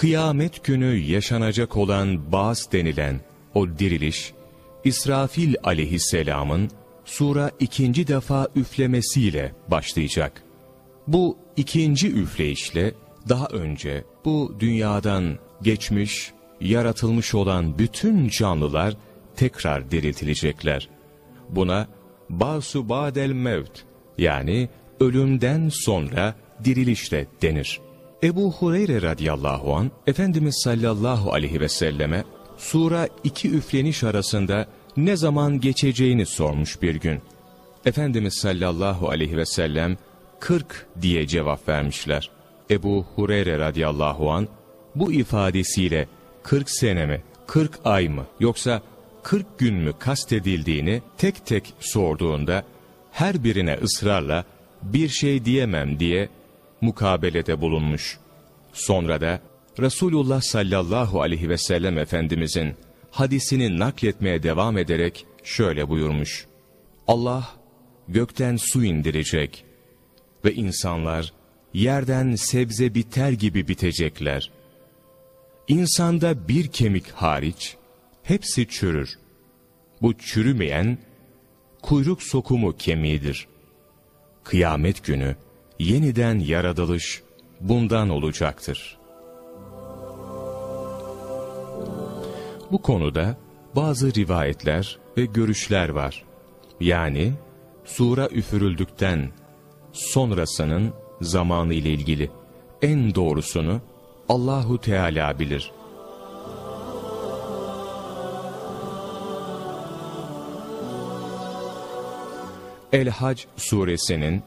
kıyamet günü yaşanacak olan Bas denilen o diriliş, İsrafil aleyhisselamın sura ikinci defa üflemesiyle başlayacak. Bu ikinci üfleyişle daha önce bu dünyadan geçmiş, yaratılmış olan bütün canlılar tekrar diriltilecekler. Buna basu badel mevt yani ölümden sonra dirilişle denir. Ebu Hureyre radıyallahu an Efendimiz sallallahu aleyhi ve selleme sura iki üfleniş arasında ne zaman geçeceğini sormuş bir gün. Efendimiz sallallahu aleyhi ve sellem 40 diye cevap vermişler. Ebu Hureyre radıyallahu an bu ifadesiyle 40 sene mi, 40 ay mı yoksa 40 gün mü kastedildiğini tek tek sorduğunda her birine ısrarla bir şey diyemem diye mukabelede bulunmuş. Sonra da Resulullah sallallahu aleyhi ve sellem Efendimizin hadisini nakletmeye devam ederek şöyle buyurmuş. Allah gökten su indirecek ve insanlar yerden sebze biter gibi bitecekler. İnsanda bir kemik hariç hepsi çürür. Bu çürümeyen kuyruk sokumu kemiğidir. Kıyamet günü yeniden yaratılış bundan olacaktır. Bu konuda bazı rivayetler ve görüşler var. Yani sura üfürüldükten sonrasının zamanı ile ilgili en doğrusunu Allahu Teala bilir. El-Hac suresinin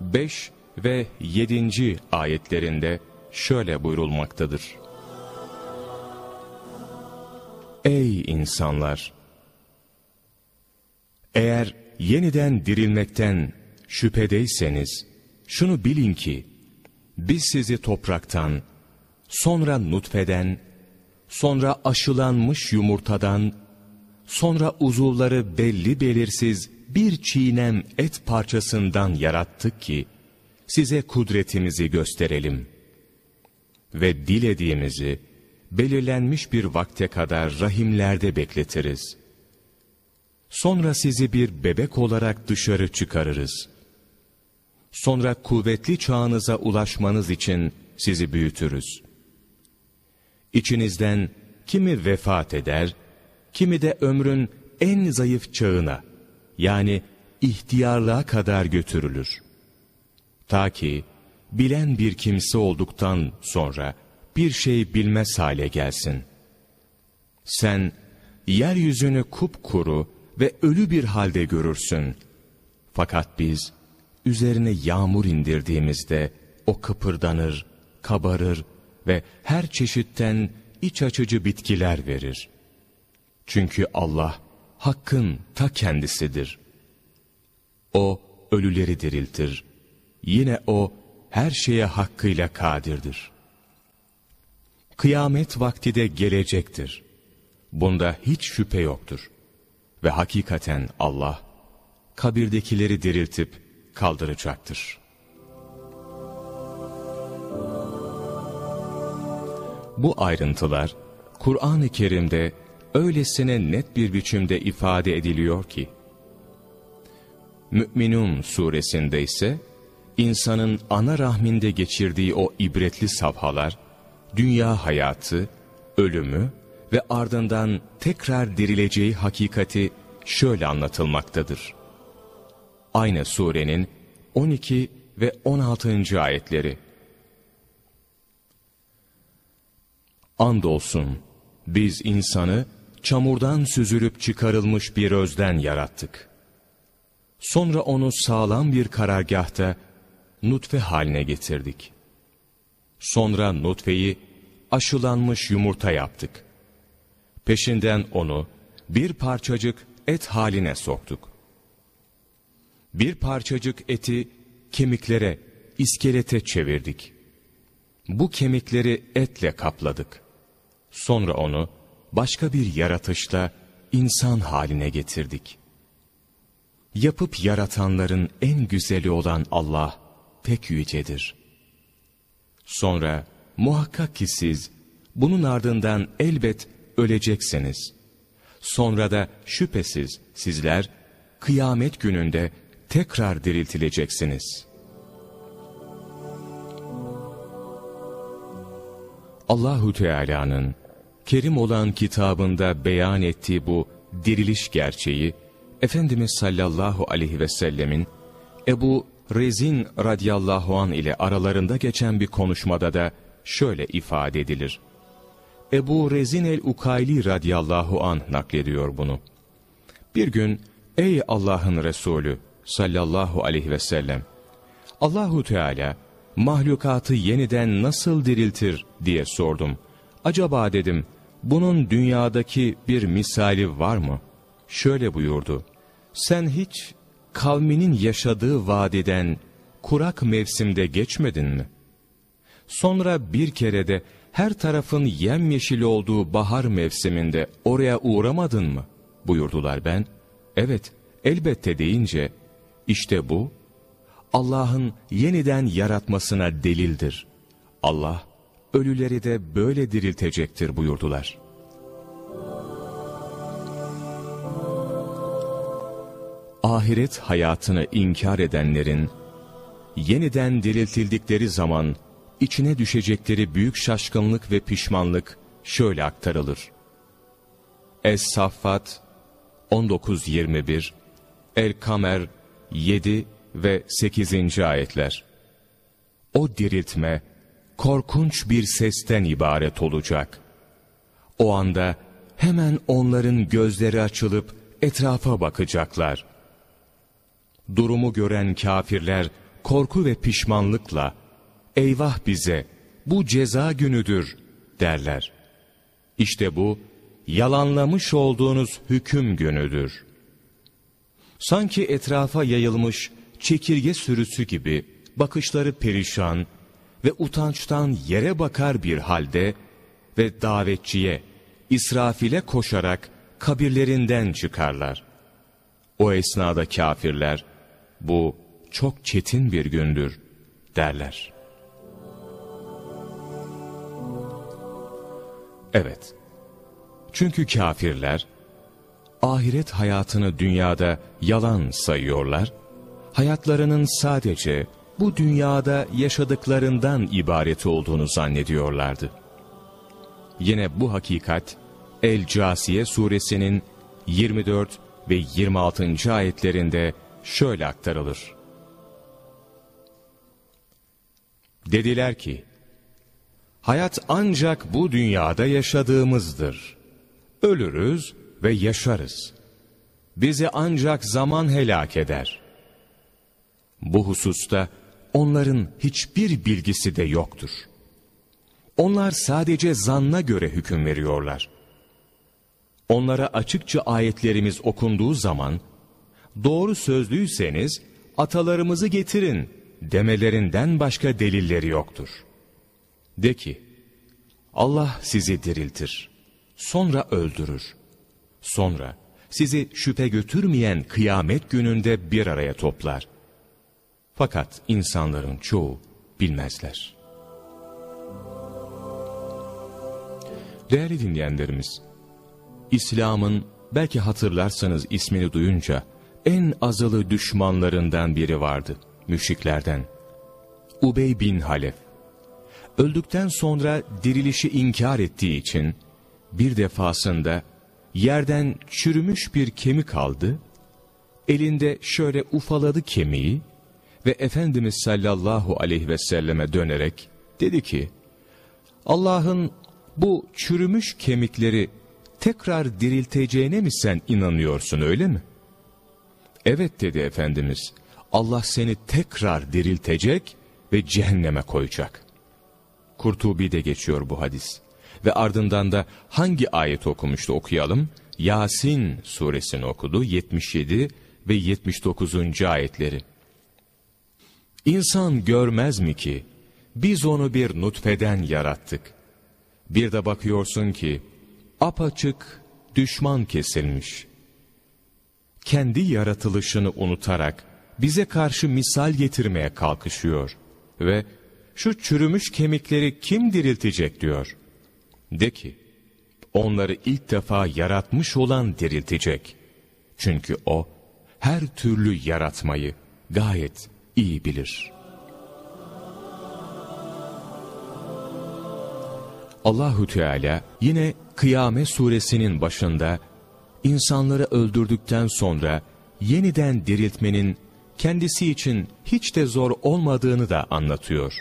5 ve 7. ayetlerinde şöyle buyurulmaktadır. Ey insanlar! Eğer yeniden dirilmekten şüphedeyseniz, şunu bilin ki, biz sizi topraktan, sonra nutfeden, sonra aşılanmış yumurtadan, sonra uzuvları belli belirsiz bir çiğnem et parçasından yarattık ki, size kudretimizi gösterelim. Ve dilediğimizi, belirlenmiş bir vakte kadar rahimlerde bekletiriz. Sonra sizi bir bebek olarak dışarı çıkarırız. Sonra kuvvetli çağınıza ulaşmanız için sizi büyütürüz. İçinizden kimi vefat eder, kimi de ömrün en zayıf çağına, yani ihtiyarlığa kadar götürülür. Ta ki bilen bir kimse olduktan sonra bir şey bilmez hale gelsin. Sen yeryüzünü kupkuru ve ölü bir halde görürsün. Fakat biz üzerine yağmur indirdiğimizde o kıpırdanır, kabarır ve her çeşitten iç açıcı bitkiler verir. Çünkü Allah Hakk'ın ta kendisidir. O ölüleri diriltir. Yine O her şeye hakkıyla kadirdir. Kıyamet vakti de gelecektir. Bunda hiç şüphe yoktur. Ve hakikaten Allah, kabirdekileri diriltip kaldıracaktır. Bu ayrıntılar, Kur'an-ı Kerim'de öylesine net bir biçimde ifade ediliyor ki, Mü'minun suresinde ise, insanın ana rahminde geçirdiği o ibretli safhalar, dünya hayatı, ölümü ve ardından tekrar dirileceği hakikati şöyle anlatılmaktadır. Aynı surenin 12 ve 16. ayetleri. Andolsun biz insanı çamurdan süzülüp çıkarılmış bir özden yarattık. Sonra onu sağlam bir karargahta nutfe haline getirdik. Sonra nutfeyi aşılanmış yumurta yaptık. Peşinden onu bir parçacık et haline soktuk. Bir parçacık eti kemiklere, iskelete çevirdik. Bu kemikleri etle kapladık. Sonra onu başka bir yaratışla insan haline getirdik. Yapıp yaratanların en güzeli olan Allah pek yücedir. Sonra muhakkak ki siz Bunun ardından elbet öleceksiniz. Sonra da şüphesiz sizler kıyamet gününde tekrar diriltileceksiniz. Allahu Teala'nın kerim olan kitabında beyan ettiği bu diriliş gerçeği Efendimiz sallallahu aleyhi ve sellemin Ebu Rezin radıyallahu an ile aralarında geçen bir konuşmada da şöyle ifade edilir. Ebu Rezin el-Ukayli radıyallahu an naklediyor bunu. Bir gün ey Allah'ın Resulü sallallahu aleyhi ve sellem Allahu Teala mahlukatı yeniden nasıl diriltir diye sordum. Acaba dedim bunun dünyadaki bir misali var mı? Şöyle buyurdu. Sen hiç kavminin yaşadığı vadiden kurak mevsimde geçmedin mi? Sonra bir kere de her tarafın yemyeşil olduğu bahar mevsiminde oraya uğramadın mı? Buyurdular ben. Evet, elbette deyince, işte bu, Allah'ın yeniden yaratmasına delildir. Allah, ölüleri de böyle diriltecektir buyurdular. Ahiret hayatını inkar edenlerin, yeniden diriltildikleri zaman, içine düşecekleri büyük şaşkınlık ve pişmanlık şöyle aktarılır. Es-Saffat 19-21, El-Kamer 7 ve 8. ayetler. O diriltme korkunç bir sesten ibaret olacak. O anda hemen onların gözleri açılıp etrafa bakacaklar. Durumu gören kafirler korku ve pişmanlıkla eyvah bize bu ceza günüdür derler. İşte bu yalanlamış olduğunuz hüküm günüdür. Sanki etrafa yayılmış çekirge sürüsü gibi bakışları perişan ve utançtan yere bakar bir halde ve davetçiye, İsrafil'e koşarak kabirlerinden çıkarlar. O esnada kafirler, bu çok çetin bir gündür derler. Evet, çünkü kafirler, ahiret hayatını dünyada yalan sayıyorlar, hayatlarının sadece bu dünyada yaşadıklarından ibaret olduğunu zannediyorlardı. Yine bu hakikat, El-Casiye suresinin 24 ve 26. ayetlerinde şöyle aktarılır. Dediler ki, Hayat ancak bu dünyada yaşadığımızdır. Ölürüz ve yaşarız. Bizi ancak zaman helak eder. Bu hususta onların hiçbir bilgisi de yoktur. Onlar sadece zanna göre hüküm veriyorlar. Onlara açıkça ayetlerimiz okunduğu zaman, doğru sözlüyseniz atalarımızı getirin demelerinden başka delilleri yoktur.'' De ki, Allah sizi diriltir, sonra öldürür. Sonra sizi şüphe götürmeyen kıyamet gününde bir araya toplar. Fakat insanların çoğu bilmezler. Değerli dinleyenlerimiz, İslam'ın belki hatırlarsanız ismini duyunca en azılı düşmanlarından biri vardı, müşriklerden. Ubey bin Halef öldükten sonra dirilişi inkar ettiği için bir defasında yerden çürümüş bir kemik aldı, elinde şöyle ufaladı kemiği ve Efendimiz sallallahu aleyhi ve selleme dönerek dedi ki, Allah'ın bu çürümüş kemikleri tekrar dirilteceğine mi sen inanıyorsun öyle mi? Evet dedi Efendimiz, Allah seni tekrar diriltecek ve cehenneme koyacak. Kurtubi'de geçiyor bu hadis. Ve ardından da hangi ayet okumuştu okuyalım? Yasin suresini okudu 77 ve 79. ayetleri. İnsan görmez mi ki biz onu bir nutfeden yarattık. Bir de bakıyorsun ki apaçık düşman kesilmiş. Kendi yaratılışını unutarak bize karşı misal getirmeye kalkışıyor ve şu çürümüş kemikleri kim diriltecek diyor. De ki, onları ilk defa yaratmış olan diriltecek. Çünkü o, her türlü yaratmayı gayet iyi bilir. Allahu Teala yine Kıyamet suresinin başında insanları öldürdükten sonra yeniden diriltmenin kendisi için hiç de zor olmadığını da anlatıyor.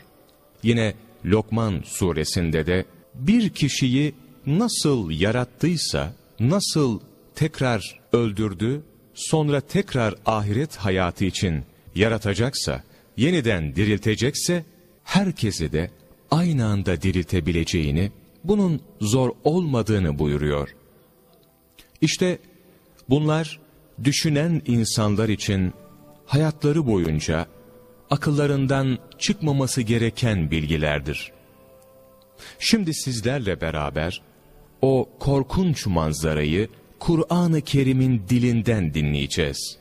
Yine Lokman suresinde de bir kişiyi nasıl yarattıysa, nasıl tekrar öldürdü, sonra tekrar ahiret hayatı için yaratacaksa, yeniden diriltecekse, herkesi de aynı anda diriltebileceğini, bunun zor olmadığını buyuruyor. İşte bunlar düşünen insanlar için hayatları boyunca akıllarından çıkmaması gereken bilgilerdir. Şimdi sizlerle beraber o korkunç manzarayı Kur'an-ı Kerim'in dilinden dinleyeceğiz.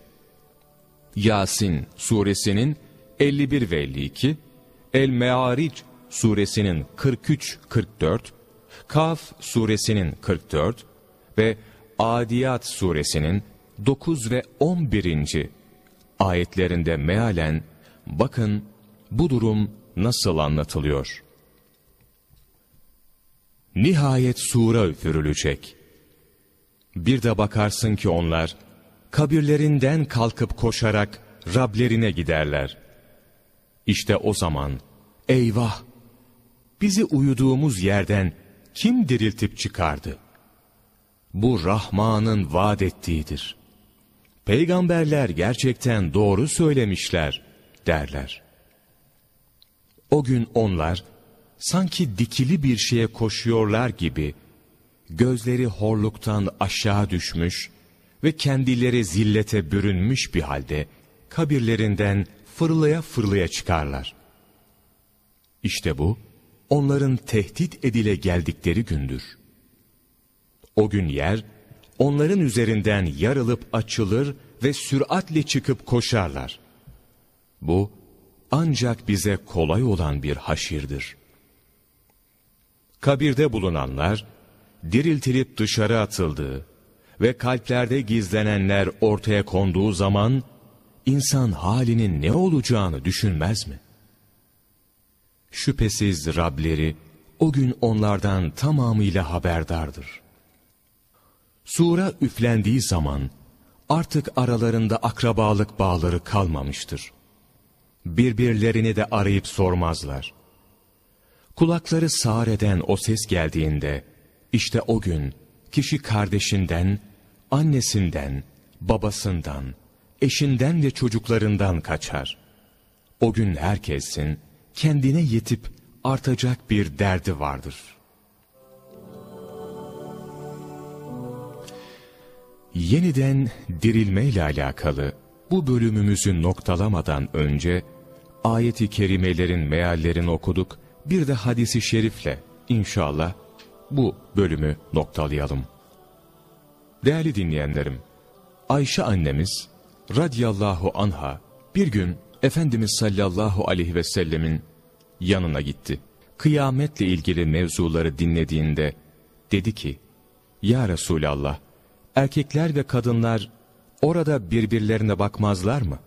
Yasin suresinin 51 ve 52, El-Me'aric suresinin 43-44, Kaf suresinin 44 ve Adiyat suresinin 9 ve 11. ayetlerinde mealen bakın bu durum nasıl anlatılıyor. Nihayet sura üfürülecek. Bir de bakarsın ki onlar kabirlerinden kalkıp koşarak Rablerine giderler. İşte o zaman eyvah bizi uyuduğumuz yerden kim diriltip çıkardı? Bu Rahman'ın vaat ettiğidir. Peygamberler gerçekten doğru söylemişler derler. O gün onlar sanki dikili bir şeye koşuyorlar gibi gözleri horluktan aşağı düşmüş ve kendileri zillete bürünmüş bir halde kabirlerinden fırlaya fırlaya çıkarlar. İşte bu onların tehdit edile geldikleri gündür. O gün yer onların üzerinden yarılıp açılır ve süratle çıkıp koşarlar. Bu ancak bize kolay olan bir haşirdir. Kabirde bulunanlar, diriltilip dışarı atıldığı ve kalplerde gizlenenler ortaya konduğu zaman, insan halinin ne olacağını düşünmez mi? Şüphesiz Rableri o gün onlardan tamamıyla haberdardır. Sura üflendiği zaman artık aralarında akrabalık bağları kalmamıştır. Birbirlerini de arayıp sormazlar. Kulakları sağır eden o ses geldiğinde, işte o gün kişi kardeşinden, annesinden, babasından, eşinden ve çocuklarından kaçar. O gün herkesin kendine yetip artacak bir derdi vardır. Yeniden dirilme ile alakalı bu bölümümüzü noktalamadan önce ayeti kerimelerin meallerini okuduk. Bir de hadisi şerifle inşallah bu bölümü noktalayalım. Değerli dinleyenlerim, Ayşe annemiz radiyallahu anha bir gün Efendimiz sallallahu aleyhi ve sellemin yanına gitti. Kıyametle ilgili mevzuları dinlediğinde dedi ki, Ya Resulallah, erkekler ve kadınlar orada birbirlerine bakmazlar mı?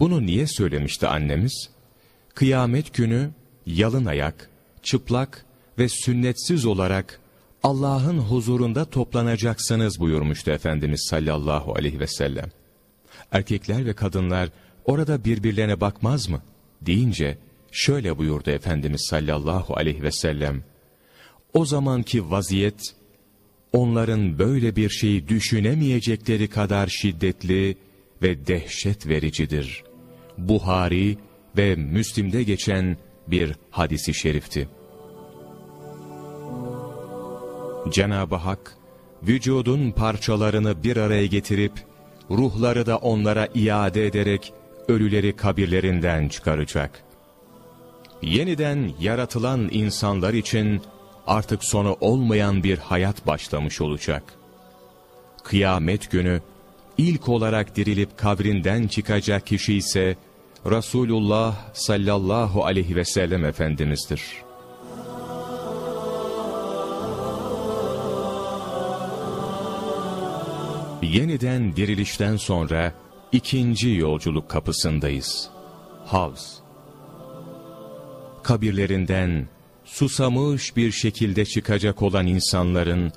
Bunu niye söylemişti annemiz? Kıyamet günü yalın ayak, çıplak ve sünnetsiz olarak Allah'ın huzurunda toplanacaksınız buyurmuştu Efendimiz sallallahu aleyhi ve sellem. Erkekler ve kadınlar orada birbirlerine bakmaz mı? deyince şöyle buyurdu Efendimiz sallallahu aleyhi ve sellem. O zamanki vaziyet onların böyle bir şeyi düşünemeyecekleri kadar şiddetli ve dehşet vericidir. Buhari ve Müslim'de geçen bir hadisi şerifti. Cenab-ı Hak, vücudun parçalarını bir araya getirip, ruhları da onlara iade ederek, ölüleri kabirlerinden çıkaracak. Yeniden yaratılan insanlar için, artık sonu olmayan bir hayat başlamış olacak. Kıyamet günü ilk olarak dirilip kabrinden çıkacak kişi ise Resulullah sallallahu aleyhi ve sellem Efendimiz'dir. Yeniden dirilişten sonra ikinci yolculuk kapısındayız. Havz. Kabirlerinden susamış bir şekilde çıkacak olan insanların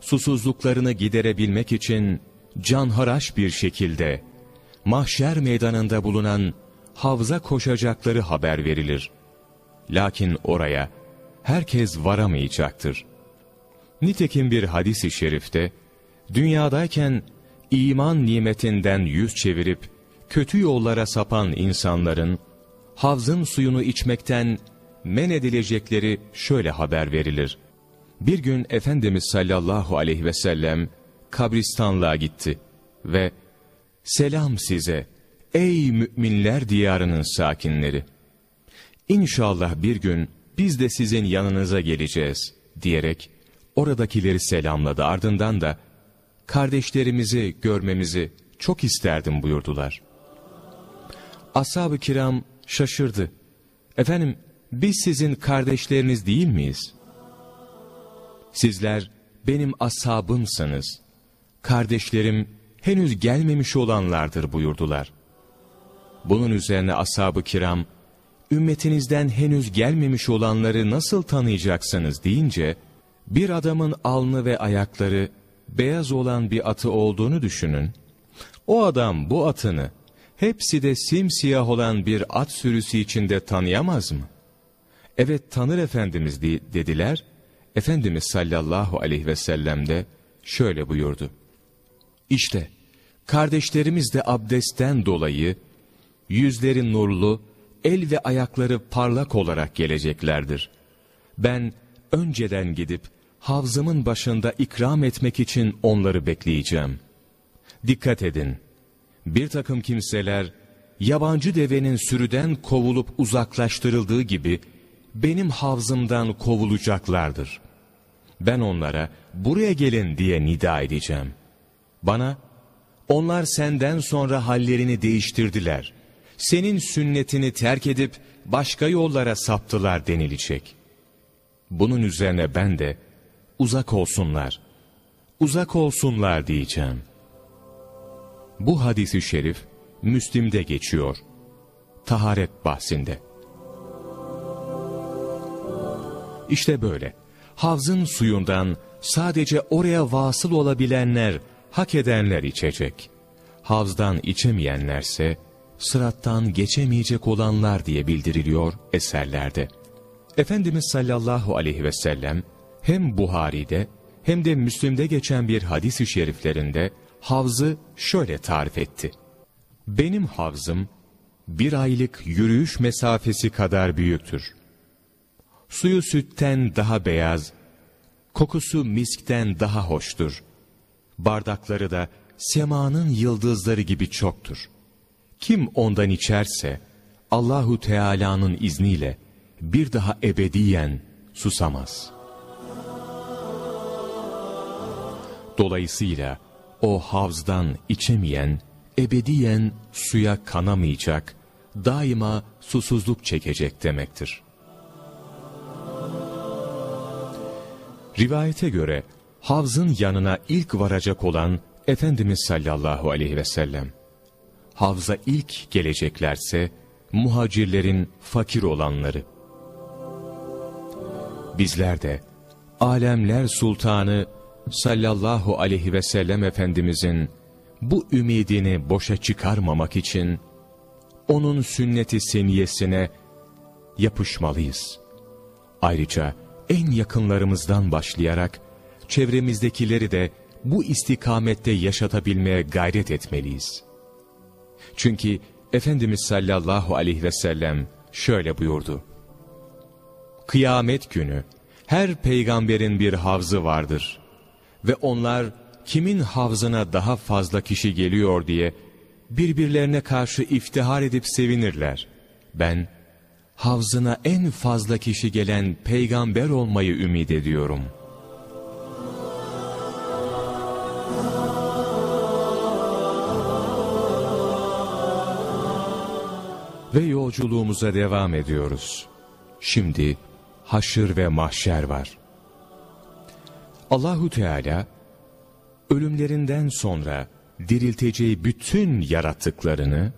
susuzluklarını giderebilmek için canharaş bir şekilde mahşer meydanında bulunan havza koşacakları haber verilir. Lakin oraya herkes varamayacaktır. Nitekim bir hadis-i şerifte, dünyadayken iman nimetinden yüz çevirip kötü yollara sapan insanların, havzın suyunu içmekten men edilecekleri şöyle haber verilir. Bir gün Efendimiz sallallahu aleyhi ve sellem kabristanlığa gitti ve Selam size ey müminler diyarının sakinleri. İnşallah bir gün biz de sizin yanınıza geleceğiz diyerek oradakileri selamladı. Ardından da kardeşlerimizi görmemizi çok isterdim buyurdular. Ashab-ı kiram şaşırdı. Efendim biz sizin kardeşleriniz değil miyiz? Sizler benim ashabımsınız. Kardeşlerim henüz gelmemiş olanlardır buyurdular. Bunun üzerine ashab-ı kiram, ümmetinizden henüz gelmemiş olanları nasıl tanıyacaksınız deyince, bir adamın alnı ve ayakları beyaz olan bir atı olduğunu düşünün. O adam bu atını hepsi de simsiyah olan bir at sürüsü içinde tanıyamaz mı? Evet tanır Efendimiz dediler. Efendimiz sallallahu aleyhi ve sellem de şöyle buyurdu. İşte kardeşlerimiz de abdestten dolayı yüzleri nurlu, el ve ayakları parlak olarak geleceklerdir. Ben önceden gidip havzımın başında ikram etmek için onları bekleyeceğim. Dikkat edin, bir takım kimseler yabancı devenin sürüden kovulup uzaklaştırıldığı gibi benim havzımdan kovulacaklardır. Ben onlara buraya gelin diye nida edeceğim. Bana, onlar senden sonra hallerini değiştirdiler. Senin sünnetini terk edip başka yollara saptılar denilecek. Bunun üzerine ben de uzak olsunlar, uzak olsunlar diyeceğim. Bu hadisi şerif Müslim'de geçiyor. Taharet bahsinde. İşte böyle. Havzın suyundan sadece oraya vasıl olabilenler, hak edenler içecek. Havzdan içemeyenlerse sırattan geçemeyecek olanlar diye bildiriliyor eserlerde. Efendimiz sallallahu aleyhi ve sellem hem Buhari'de hem de Müslim'de geçen bir hadis-i şeriflerinde havzı şöyle tarif etti. Benim havzım bir aylık yürüyüş mesafesi kadar büyüktür. Suyu sütten daha beyaz, kokusu miskten daha hoştur. Bardakları da semanın yıldızları gibi çoktur. Kim ondan içerse Allahu Teala'nın izniyle bir daha ebediyen susamaz. Dolayısıyla o havzdan içemeyen ebediyen suya kanamayacak, daima susuzluk çekecek demektir. Rivayete göre havzın yanına ilk varacak olan Efendimiz sallallahu aleyhi ve sellem. Havza ilk geleceklerse muhacirlerin fakir olanları. Bizler de alemler sultanı sallallahu aleyhi ve sellem Efendimizin bu ümidini boşa çıkarmamak için onun sünneti seniyesine yapışmalıyız. Ayrıca en yakınlarımızdan başlayarak çevremizdekileri de bu istikamette yaşatabilmeye gayret etmeliyiz. Çünkü Efendimiz sallallahu aleyhi ve sellem şöyle buyurdu. Kıyamet günü her peygamberin bir havzı vardır ve onlar kimin havzına daha fazla kişi geliyor diye birbirlerine karşı iftihar edip sevinirler. Ben havzına en fazla kişi gelen peygamber olmayı ümit ediyorum. Ve yolculuğumuza devam ediyoruz. Şimdi haşır ve mahşer var. Allahu Teala ölümlerinden sonra dirilteceği bütün yarattıklarını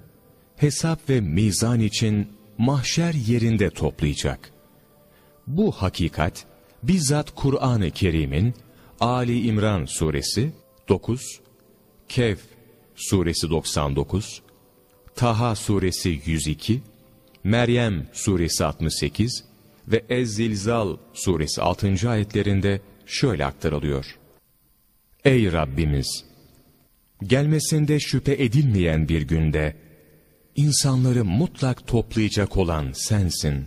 hesap ve mizan için mahşer yerinde toplayacak. Bu hakikat bizzat Kur'an-ı Kerim'in Ali İmran suresi 9, Kehf suresi 99, Taha suresi 102, Meryem suresi 68 ve Ez-Zilzal suresi 6. ayetlerinde şöyle aktarılıyor. Ey Rabbimiz! Gelmesinde şüphe edilmeyen bir günde, insanları mutlak toplayacak olan sensin.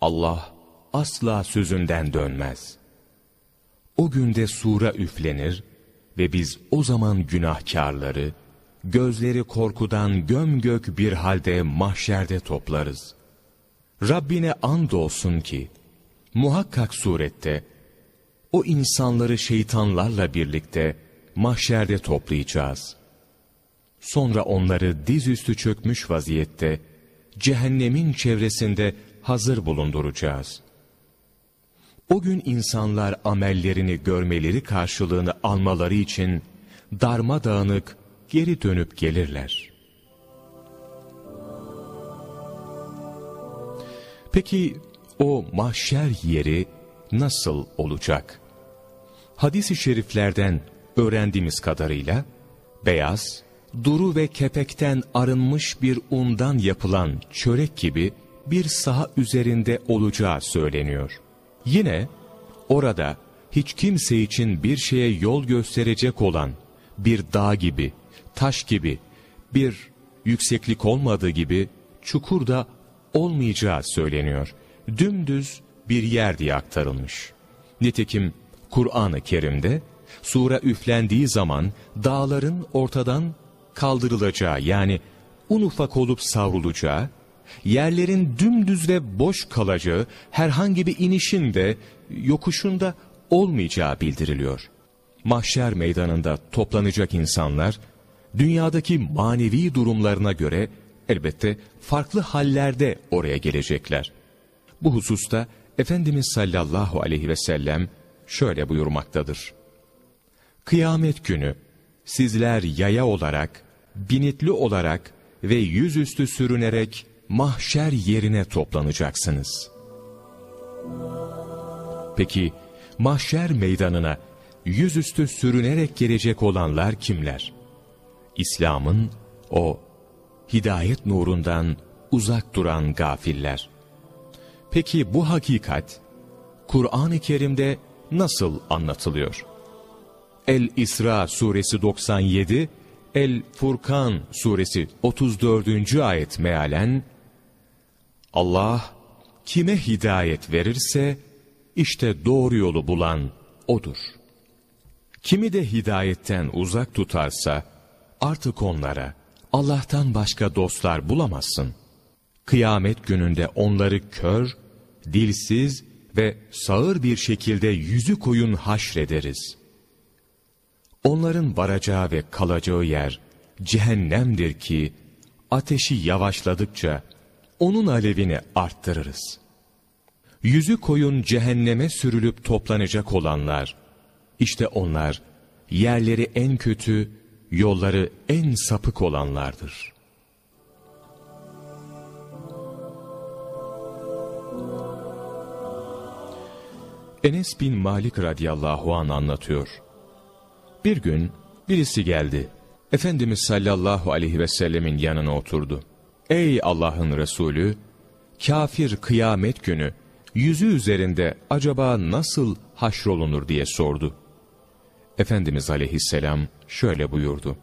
Allah asla sözünden dönmez. O günde sura üflenir ve biz o zaman günahkarları, gözleri korkudan gömgök bir halde mahşerde toplarız. Rabbine and olsun ki, muhakkak surette, o insanları şeytanlarla birlikte mahşerde toplayacağız. Sonra onları dizüstü çökmüş vaziyette, cehennemin çevresinde hazır bulunduracağız. O gün insanlar amellerini görmeleri karşılığını almaları için darmadağınık geri dönüp gelirler. Peki o mahşer yeri nasıl olacak? Hadis-i şeriflerden öğrendiğimiz kadarıyla beyaz, duru ve kepekten arınmış bir undan yapılan çörek gibi bir saha üzerinde olacağı söyleniyor. Yine orada hiç kimse için bir şeye yol gösterecek olan bir dağ gibi, taş gibi, bir yükseklik olmadığı gibi çukur da olmayacağı söyleniyor. Dümdüz bir yer diye aktarılmış. Nitekim Kur'an-ı Kerim'de sura üflendiği zaman dağların ortadan kaldırılacağı yani un ufak olup savrulacağı, yerlerin dümdüz ve boş kalacağı herhangi bir inişin de yokuşunda olmayacağı bildiriliyor. Mahşer meydanında toplanacak insanlar, dünyadaki manevi durumlarına göre elbette farklı hallerde oraya gelecekler. Bu hususta Efendimiz sallallahu aleyhi ve sellem şöyle buyurmaktadır. Kıyamet günü sizler yaya olarak, binitli olarak ve yüzüstü sürünerek mahşer yerine toplanacaksınız. Peki mahşer meydanına yüzüstü sürünerek gelecek olanlar kimler? İslam'ın o hidayet nurundan uzak duran gafiller. Peki bu hakikat Kur'an-ı Kerim'de nasıl anlatılıyor? El-İsra suresi 97, El-Furkan suresi 34. ayet mealen Allah kime hidayet verirse işte doğru yolu bulan odur. Kimi de hidayetten uzak tutarsa artık onlara Allah'tan başka dostlar bulamazsın. Kıyamet gününde onları kör, dilsiz ve sağır bir şekilde yüzü koyun haşrederiz. Onların varacağı ve kalacağı yer cehennemdir ki ateşi yavaşladıkça onun alevini arttırırız. Yüzü koyun cehenneme sürülüp toplanacak olanlar, işte onlar yerleri en kötü, yolları en sapık olanlardır. Enes bin Malik radıyallahu an anlatıyor. Bir gün birisi geldi. Efendimiz sallallahu aleyhi ve sellemin yanına oturdu. Ey Allah'ın Resulü, kafir kıyamet günü yüzü üzerinde acaba nasıl haşrolunur diye sordu. Efendimiz aleyhisselam şöyle buyurdu.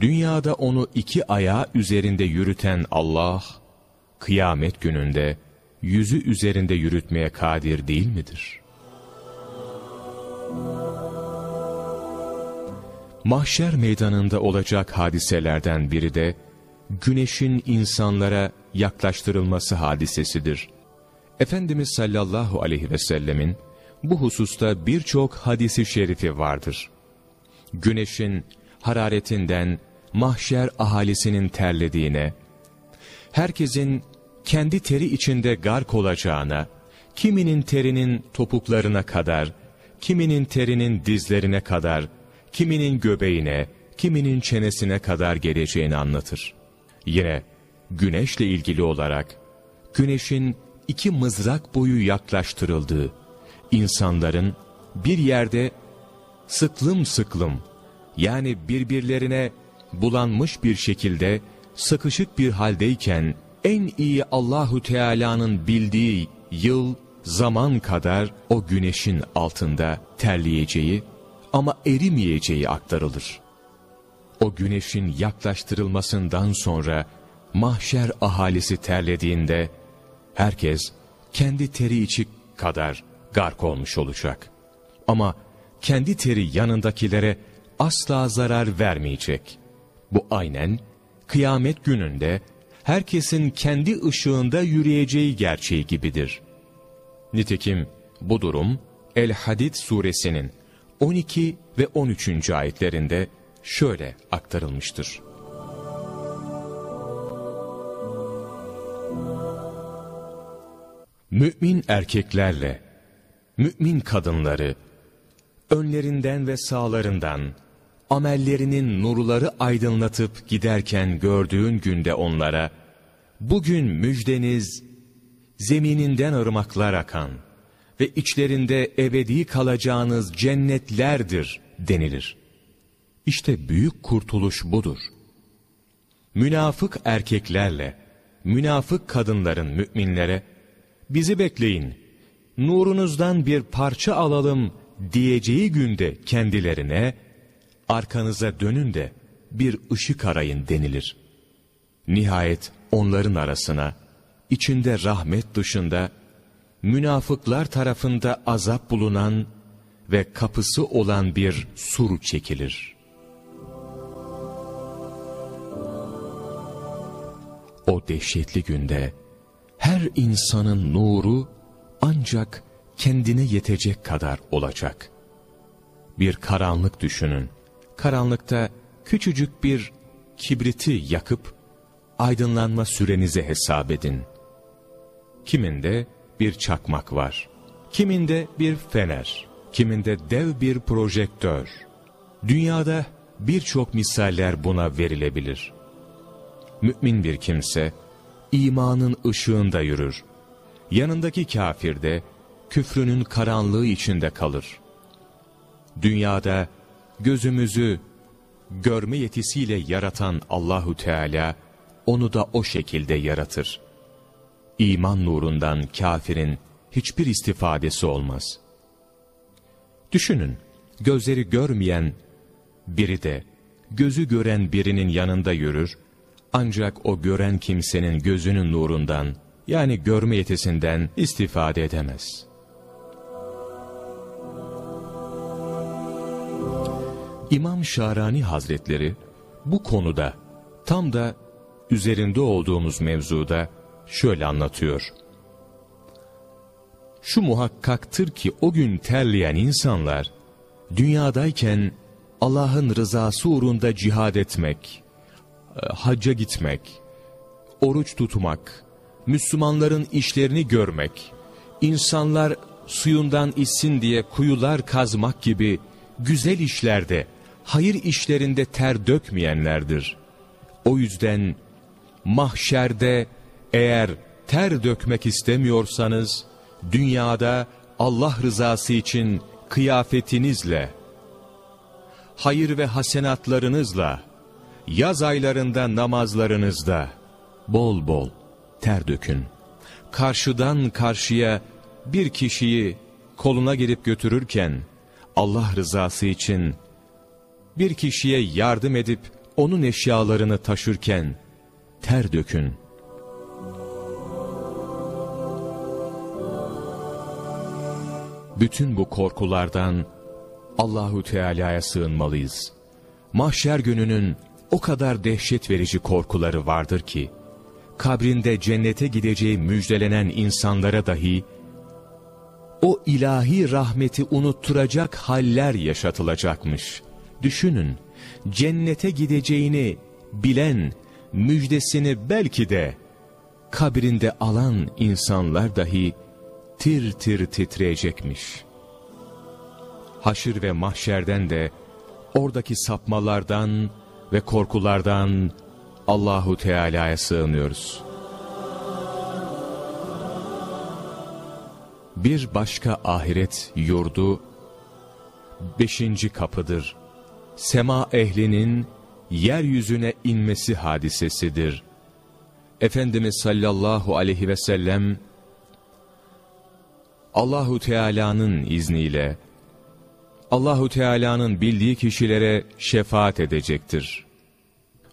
Dünyada onu iki ayağı üzerinde yürüten Allah, kıyamet gününde yüzü üzerinde yürütmeye kadir değil midir? Mahşer meydanında olacak hadiselerden biri de, güneşin insanlara yaklaştırılması hadisesidir. Efendimiz sallallahu aleyhi ve sellemin bu hususta birçok hadisi şerifi vardır. Güneşin hararetinden mahşer ahalisinin terlediğine, herkesin kendi teri içinde gark olacağına, kiminin terinin topuklarına kadar, kiminin terinin dizlerine kadar, kiminin göbeğine, kiminin çenesine kadar geleceğini anlatır. Yine güneşle ilgili olarak güneşin iki mızrak boyu yaklaştırıldığı, insanların bir yerde sıklım sıklım yani birbirlerine bulanmış bir şekilde sıkışık bir haldeyken en iyi Allahu Teala'nın bildiği yıl, zaman kadar o güneşin altında terleyeceği ama erimeyeceği aktarılır. O güneşin yaklaştırılmasından sonra mahşer ahalisi terlediğinde herkes kendi teri içi kadar gark olmuş olacak. Ama kendi teri yanındakilere asla zarar vermeyecek. Bu aynen kıyamet gününde herkesin kendi ışığında yürüyeceği gerçeği gibidir. Nitekim bu durum El-Hadid suresinin 12 ve 13. ayetlerinde şöyle aktarılmıştır. Mümin erkeklerle, mümin kadınları, önlerinden ve sağlarından, amellerinin nurları aydınlatıp giderken gördüğün günde onlara, bugün müjdeniz, zemininden ırmaklar akan ve içlerinde ebedi kalacağınız cennetlerdir denilir. İşte büyük kurtuluş budur. Münafık erkeklerle, münafık kadınların müminlere, bizi bekleyin, nurunuzdan bir parça alalım diyeceği günde kendilerine, arkanıza dönün de bir ışık arayın denilir. Nihayet onların arasına, içinde rahmet dışında, münafıklar tarafında azap bulunan ve kapısı olan bir sur çekilir. O dehşetli günde, her insanın nuru ancak kendine yetecek kadar olacak. Bir karanlık düşünün. Karanlıkta küçücük bir kibriti yakıp aydınlanma sürenize hesap edin. Kiminde bir çakmak var. Kiminde bir fener. Kiminde dev bir projektör. Dünyada birçok misaller buna verilebilir. Mümin bir kimse, imanın ışığında yürür. Yanındaki kafir de küfrünün karanlığı içinde kalır. Dünyada gözümüzü görme yetisiyle yaratan Allahu Teala onu da o şekilde yaratır. İman nurundan kafirin hiçbir istifadesi olmaz. Düşünün, gözleri görmeyen biri de gözü gören birinin yanında yürür ancak o gören kimsenin gözünün nurundan yani görme yetisinden istifade edemez. İmam Şarani Hazretleri bu konuda tam da üzerinde olduğumuz mevzuda şöyle anlatıyor. Şu muhakkaktır ki o gün terleyen insanlar dünyadayken Allah'ın rızası uğrunda cihad etmek, e, hacca gitmek, oruç tutmak, Müslümanların işlerini görmek, insanlar suyundan içsin diye kuyular kazmak gibi güzel işlerde, hayır işlerinde ter dökmeyenlerdir. O yüzden mahşerde eğer ter dökmek istemiyorsanız, dünyada Allah rızası için kıyafetinizle, hayır ve hasenatlarınızla, yaz aylarında namazlarınızda bol bol ter dökün. Karşıdan karşıya bir kişiyi koluna girip götürürken Allah rızası için bir kişiye yardım edip onun eşyalarını taşırken ter dökün. Bütün bu korkulardan Allahu Teala'ya sığınmalıyız. Mahşer gününün o kadar dehşet verici korkuları vardır ki, kabrinde cennete gideceği müjdelenen insanlara dahi, o ilahi rahmeti unutturacak haller yaşatılacakmış. Düşünün, cennete gideceğini bilen, müjdesini belki de kabrinde alan insanlar dahi tir tir titreyecekmiş. Haşır ve mahşerden de oradaki sapmalardan ve korkulardan Allahu Teala'ya sığınıyoruz. Bir başka ahiret yurdu beşinci kapıdır. Sema ehlinin yeryüzüne inmesi hadisesidir. Efendimiz sallallahu aleyhi ve sellem Allahu Teala'nın izniyle Allahu Teala'nın bildiği kişilere şefaat edecektir.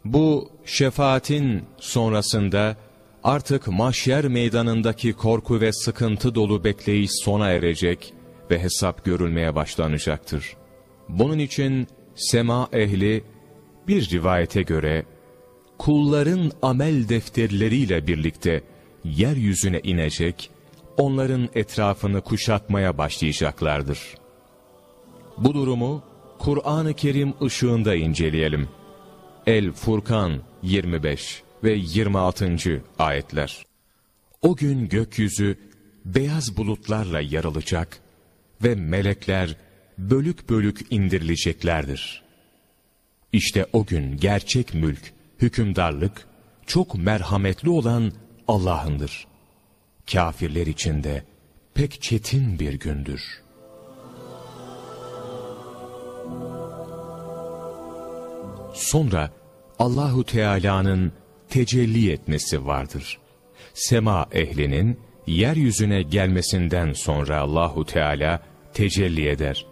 Bu şefaatin sonrasında artık mahşer meydanındaki korku ve sıkıntı dolu bekleyiş sona erecek ve hesap görülmeye başlanacaktır. Bunun için sema ehli bir rivayete göre kulların amel defterleriyle birlikte yeryüzüne inecek, onların etrafını kuşatmaya başlayacaklardır. Bu durumu Kur'an-ı Kerim ışığında inceleyelim. El Furkan 25 ve 26. ayetler. O gün gökyüzü beyaz bulutlarla yarılacak ve melekler bölük bölük indirileceklerdir. İşte o gün gerçek mülk, hükümdarlık, çok merhametli olan Allah'ındır. Kafirler için de pek çetin bir gündür. Sonra Allahu Teala'nın tecelli etmesi vardır. Sema ehlinin yeryüzüne gelmesinden sonra Allahu Teala tecelli eder.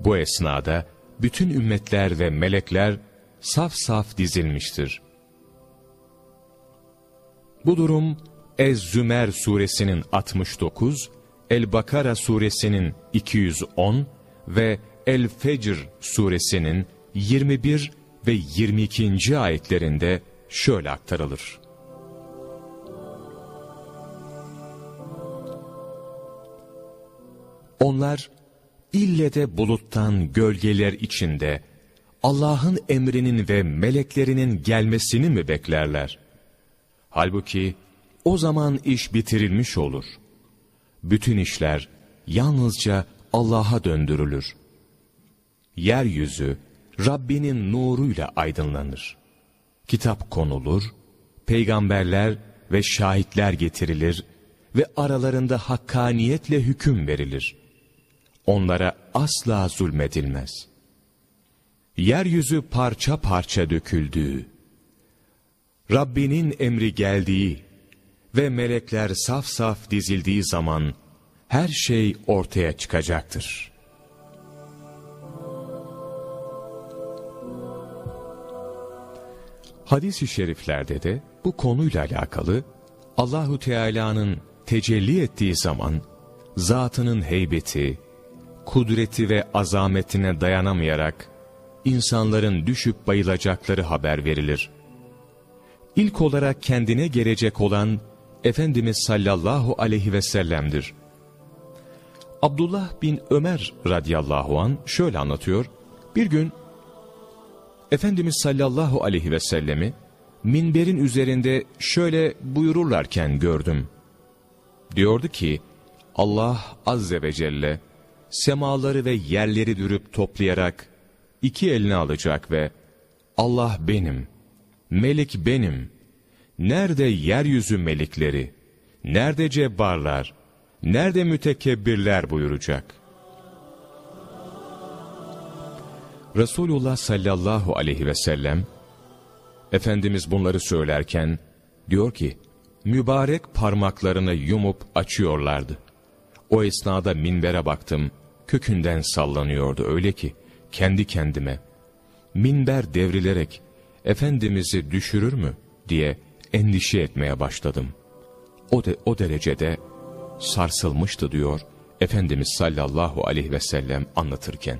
Bu esnada bütün ümmetler ve melekler saf saf dizilmiştir. Bu durum Ez-Zümer suresinin 69, El-Bakara suresinin 210 ve El-Fecr suresinin 21 ve 22. ayetlerinde şöyle aktarılır. Onlar ille de buluttan gölgeler içinde Allah'ın emrinin ve meleklerinin gelmesini mi beklerler? Halbuki o zaman iş bitirilmiş olur. Bütün işler yalnızca Allah'a döndürülür. Yeryüzü Rabbinin nuruyla aydınlanır. Kitap konulur, peygamberler ve şahitler getirilir ve aralarında hakkaniyetle hüküm verilir. Onlara asla zulmedilmez. Yeryüzü parça parça döküldüğü, Rabbinin emri geldiği ve melekler saf saf dizildiği zaman her şey ortaya çıkacaktır. Hadis-i şeriflerde de bu konuyla alakalı Allahu Teala'nın tecelli ettiği zaman zatının heybeti, kudreti ve azametine dayanamayarak insanların düşüp bayılacakları haber verilir. İlk olarak kendine gelecek olan Efendimiz sallallahu aleyhi ve sellem'dir. Abdullah bin Ömer radıyallahu an şöyle anlatıyor. Bir gün Efendimiz sallallahu aleyhi ve sellemi minberin üzerinde şöyle buyururlarken gördüm. Diyordu ki Allah azze ve celle semaları ve yerleri dürüp toplayarak iki eline alacak ve Allah benim, melik benim, nerede yeryüzü melikleri, nerede cebbarlar, nerede mütekebbirler buyuracak. Resulullah sallallahu aleyhi ve sellem, Efendimiz bunları söylerken, diyor ki, mübarek parmaklarını yumup açıyorlardı. O esnada minbere baktım, kökünden sallanıyordu öyle ki, kendi kendime, minber devrilerek, Efendimiz'i düşürür mü diye endişe etmeye başladım. O, de, o derecede sarsılmıştı diyor Efendimiz sallallahu aleyhi ve sellem anlatırken.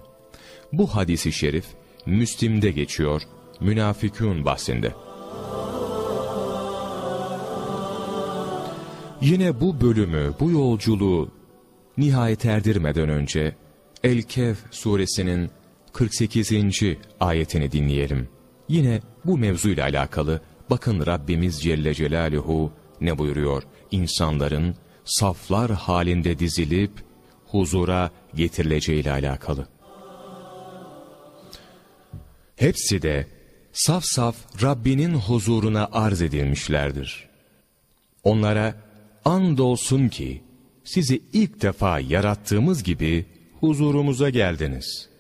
Bu hadisi şerif Müslim'de geçiyor münafıkun bahsinde. Yine bu bölümü, bu yolculuğu nihayet erdirmeden önce El-Kehf suresinin 48. ayetini dinleyelim. Yine bu mevzuyla alakalı bakın Rabbimiz Celle Celaluhu ne buyuruyor? İnsanların saflar halinde dizilip huzura getirileceğiyle alakalı. Hepsi de saf saf Rabbinin huzuruna arz edilmişlerdir. Onlara andolsun ki sizi ilk defa yarattığımız gibi huzurumuza geldiniz.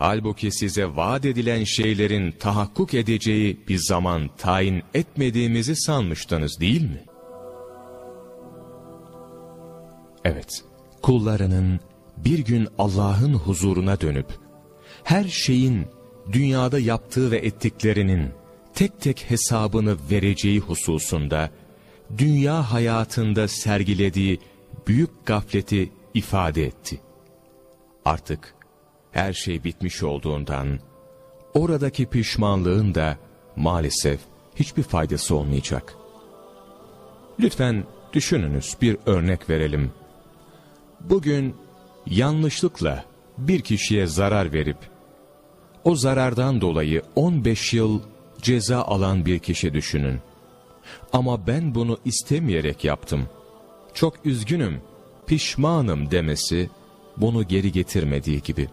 Halbuki size vaat edilen şeylerin tahakkuk edeceği bir zaman tayin etmediğimizi sanmıştınız değil mi? Evet, kullarının bir gün Allah'ın huzuruna dönüp, her şeyin dünyada yaptığı ve ettiklerinin tek tek hesabını vereceği hususunda, dünya hayatında sergilediği büyük gafleti ifade etti. Artık her şey bitmiş olduğundan, oradaki pişmanlığın da maalesef hiçbir faydası olmayacak. Lütfen düşününüz bir örnek verelim. Bugün yanlışlıkla bir kişiye zarar verip, o zarardan dolayı 15 yıl ceza alan bir kişi düşünün. Ama ben bunu istemeyerek yaptım. Çok üzgünüm, pişmanım demesi bunu geri getirmediği gibi.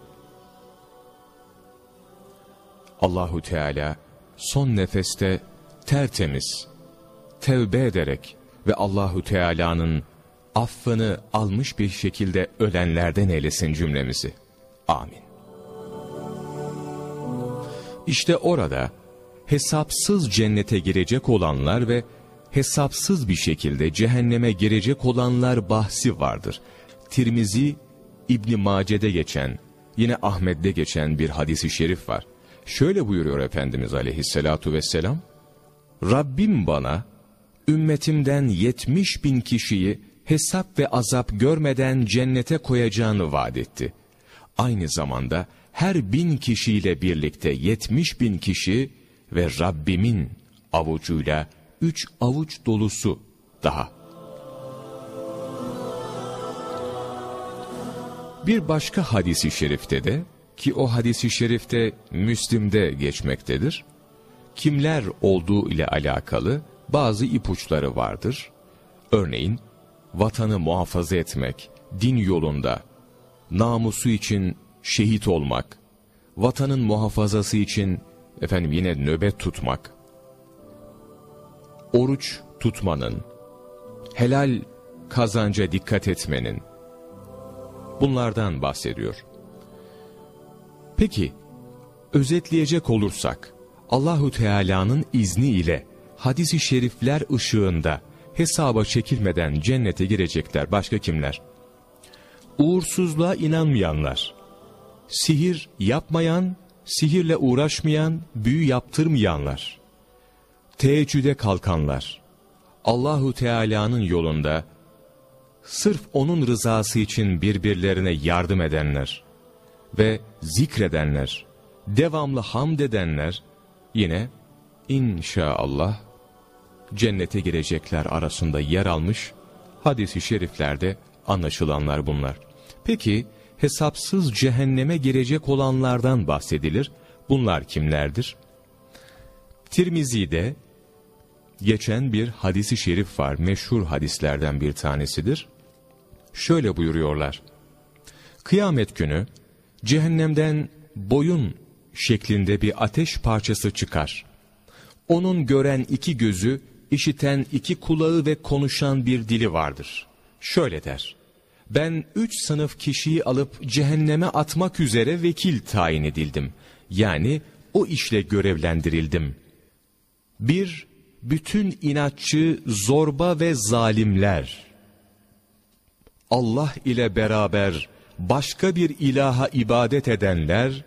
Allahu Teala son nefeste tertemiz, tevbe ederek ve Allahu Teala'nın affını almış bir şekilde ölenlerden eylesin cümlemizi. Amin. İşte orada hesapsız cennete girecek olanlar ve hesapsız bir şekilde cehenneme girecek olanlar bahsi vardır. Tirmizi İbn Mace'de geçen, yine Ahmet'de geçen bir hadisi şerif var. Şöyle buyuruyor Efendimiz aleyhissalatu vesselam, Rabbim bana ümmetimden yetmiş bin kişiyi hesap ve azap görmeden cennete koyacağını vaat etti. Aynı zamanda her bin kişiyle birlikte yetmiş bin kişi ve Rabbimin avucuyla üç avuç dolusu daha. Bir başka hadisi şerifte de ki o hadisi şerifte Müslim'de geçmektedir. Kimler olduğu ile alakalı bazı ipuçları vardır. Örneğin vatanı muhafaza etmek, din yolunda, namusu için şehit olmak, vatanın muhafazası için efendim yine nöbet tutmak, oruç tutmanın, helal kazanca dikkat etmenin, bunlardan bahsediyor. Peki, özetleyecek olursak, Allahu Teala'nın izni ile hadisi şerifler ışığında hesaba çekilmeden cennete girecekler başka kimler? Uğursuzluğa inanmayanlar, sihir yapmayan, sihirle uğraşmayan, büyü yaptırmayanlar, teheccüde kalkanlar, Allahu Teala'nın yolunda sırf onun rızası için birbirlerine yardım edenler ve zikredenler, devamlı hamd edenler yine inşallah cennete girecekler arasında yer almış hadisi şeriflerde anlaşılanlar bunlar. Peki hesapsız cehenneme girecek olanlardan bahsedilir. Bunlar kimlerdir? Tirmizi'de geçen bir hadisi şerif var. Meşhur hadislerden bir tanesidir. Şöyle buyuruyorlar. Kıyamet günü cehennemden boyun şeklinde bir ateş parçası çıkar. Onun gören iki gözü, işiten iki kulağı ve konuşan bir dili vardır. Şöyle der ben üç sınıf kişiyi alıp cehenneme atmak üzere vekil tayin edildim. Yani o işle görevlendirildim. Bir, bütün inatçı, zorba ve zalimler. Allah ile beraber başka bir ilaha ibadet edenler,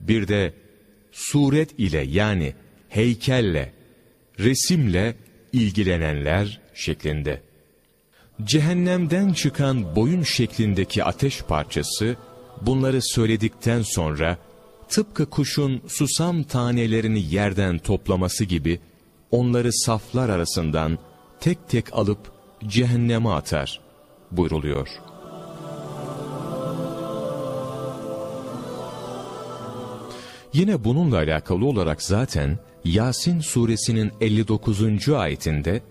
bir de suret ile yani heykelle, resimle ilgilenenler şeklinde. Cehennemden çıkan boyun şeklindeki ateş parçası bunları söyledikten sonra tıpkı kuşun susam tanelerini yerden toplaması gibi onları saflar arasından tek tek alıp cehenneme atar buyruluyor. Yine bununla alakalı olarak zaten Yasin suresinin 59. ayetinde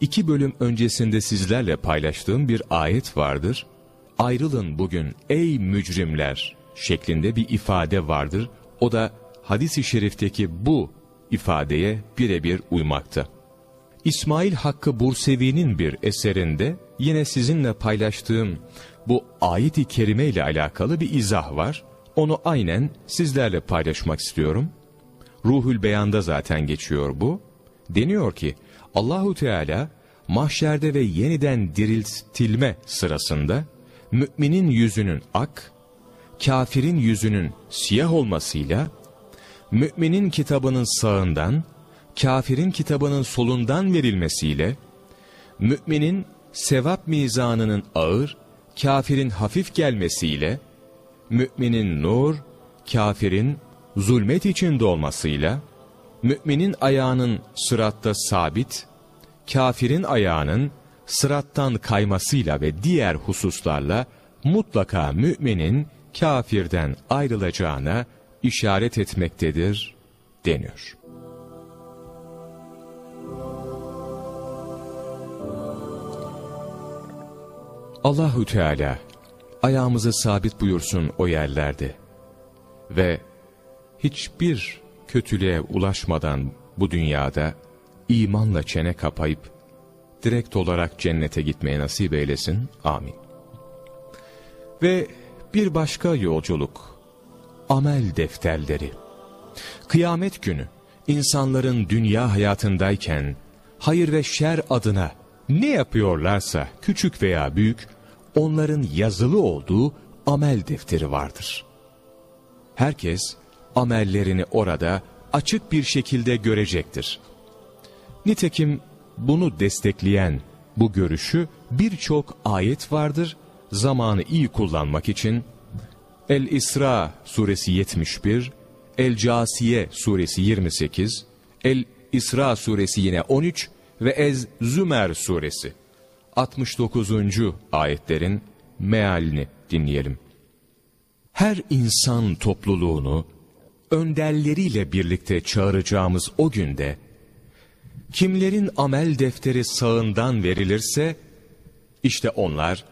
iki bölüm öncesinde sizlerle paylaştığım bir ayet vardır. Ayrılın bugün ey mücrimler şeklinde bir ifade vardır. O da hadis-i şerifteki bu ifadeye birebir uymakta. İsmail Hakkı Bursevi'nin bir eserinde yine sizinle paylaştığım bu ayet-i kerime ile alakalı bir izah var. Onu aynen sizlerle paylaşmak istiyorum. Ruhül Beyan'da zaten geçiyor bu. Deniyor ki Allahu Teala mahşerde ve yeniden diriltilme sırasında müminin yüzünün ak, kafirin yüzünün siyah olmasıyla müminin kitabının sağından, kafirin kitabının solundan verilmesiyle müminin sevap mizanının ağır, kafirin hafif gelmesiyle müminin nur, kafirin zulmet içinde olmasıyla, müminin ayağının sıratta sabit, kafirin ayağının sırattan kaymasıyla ve diğer hususlarla mutlaka müminin kafirden ayrılacağına işaret etmektedir deniyor. Allahü Teala ayağımızı sabit buyursun o yerlerde ve hiçbir kötülüğe ulaşmadan bu dünyada imanla çene kapayıp direkt olarak cennete gitmeye nasip eylesin. Amin. Ve bir başka yolculuk, amel defterleri. Kıyamet günü insanların dünya hayatındayken hayır ve şer adına ne yapıyorlarsa küçük veya büyük onların yazılı olduğu amel defteri vardır. Herkes amellerini orada açık bir şekilde görecektir. Nitekim bunu destekleyen bu görüşü birçok ayet vardır. Zamanı iyi kullanmak için El-İsra suresi 71, El-Casiye suresi 28, El-İsra suresi yine 13 ve Ez-Zümer suresi 69. ayetlerin mealini dinleyelim. Her insan topluluğunu önderleriyle birlikte çağıracağımız o günde, kimlerin amel defteri sağından verilirse, işte onlar,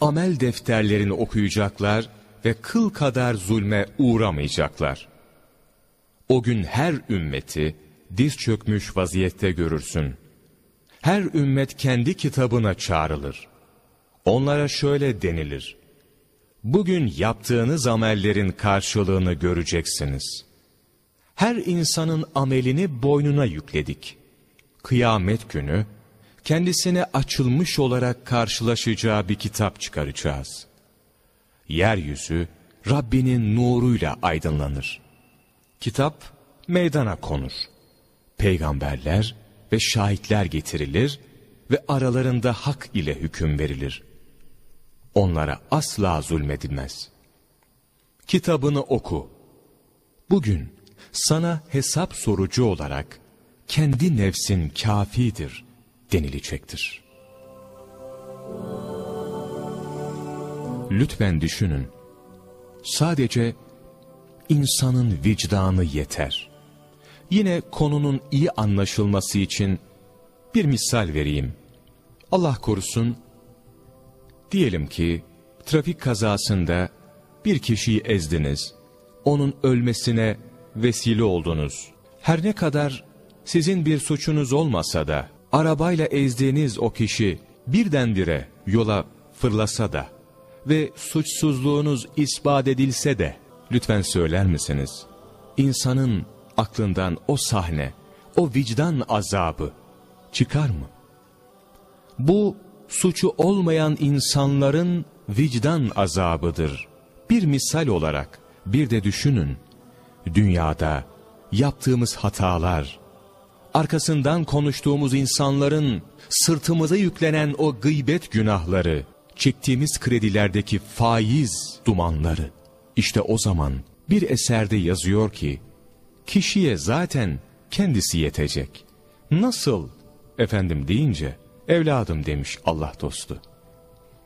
amel defterlerini okuyacaklar ve kıl kadar zulme uğramayacaklar. O gün her ümmeti diz çökmüş vaziyette görürsün. Her ümmet kendi kitabına çağrılır. Onlara şöyle denilir. Bugün yaptığınız amellerin karşılığını göreceksiniz. Her insanın amelini boynuna yükledik. Kıyamet günü kendisine açılmış olarak karşılaşacağı bir kitap çıkaracağız. Yeryüzü Rabbinin nuruyla aydınlanır. Kitap meydana konur. Peygamberler ve şahitler getirilir ve aralarında hak ile hüküm verilir onlara asla zulmedilmez. Kitabını oku. Bugün sana hesap sorucu olarak kendi nefsin kafidir denilecektir. Lütfen düşünün. Sadece insanın vicdanı yeter. Yine konunun iyi anlaşılması için bir misal vereyim. Allah korusun Diyelim ki trafik kazasında bir kişiyi ezdiniz. Onun ölmesine vesile oldunuz. Her ne kadar sizin bir suçunuz olmasa da arabayla ezdiğiniz o kişi birdenbire yola fırlasa da ve suçsuzluğunuz ispat edilse de lütfen söyler misiniz? İnsanın aklından o sahne, o vicdan azabı çıkar mı? Bu suçu olmayan insanların vicdan azabıdır. Bir misal olarak bir de düşünün. Dünyada yaptığımız hatalar, arkasından konuştuğumuz insanların sırtımıza yüklenen o gıybet günahları, çektiğimiz kredilerdeki faiz dumanları. İşte o zaman bir eserde yazıyor ki, kişiye zaten kendisi yetecek. Nasıl efendim deyince, Evladım demiş Allah dostu.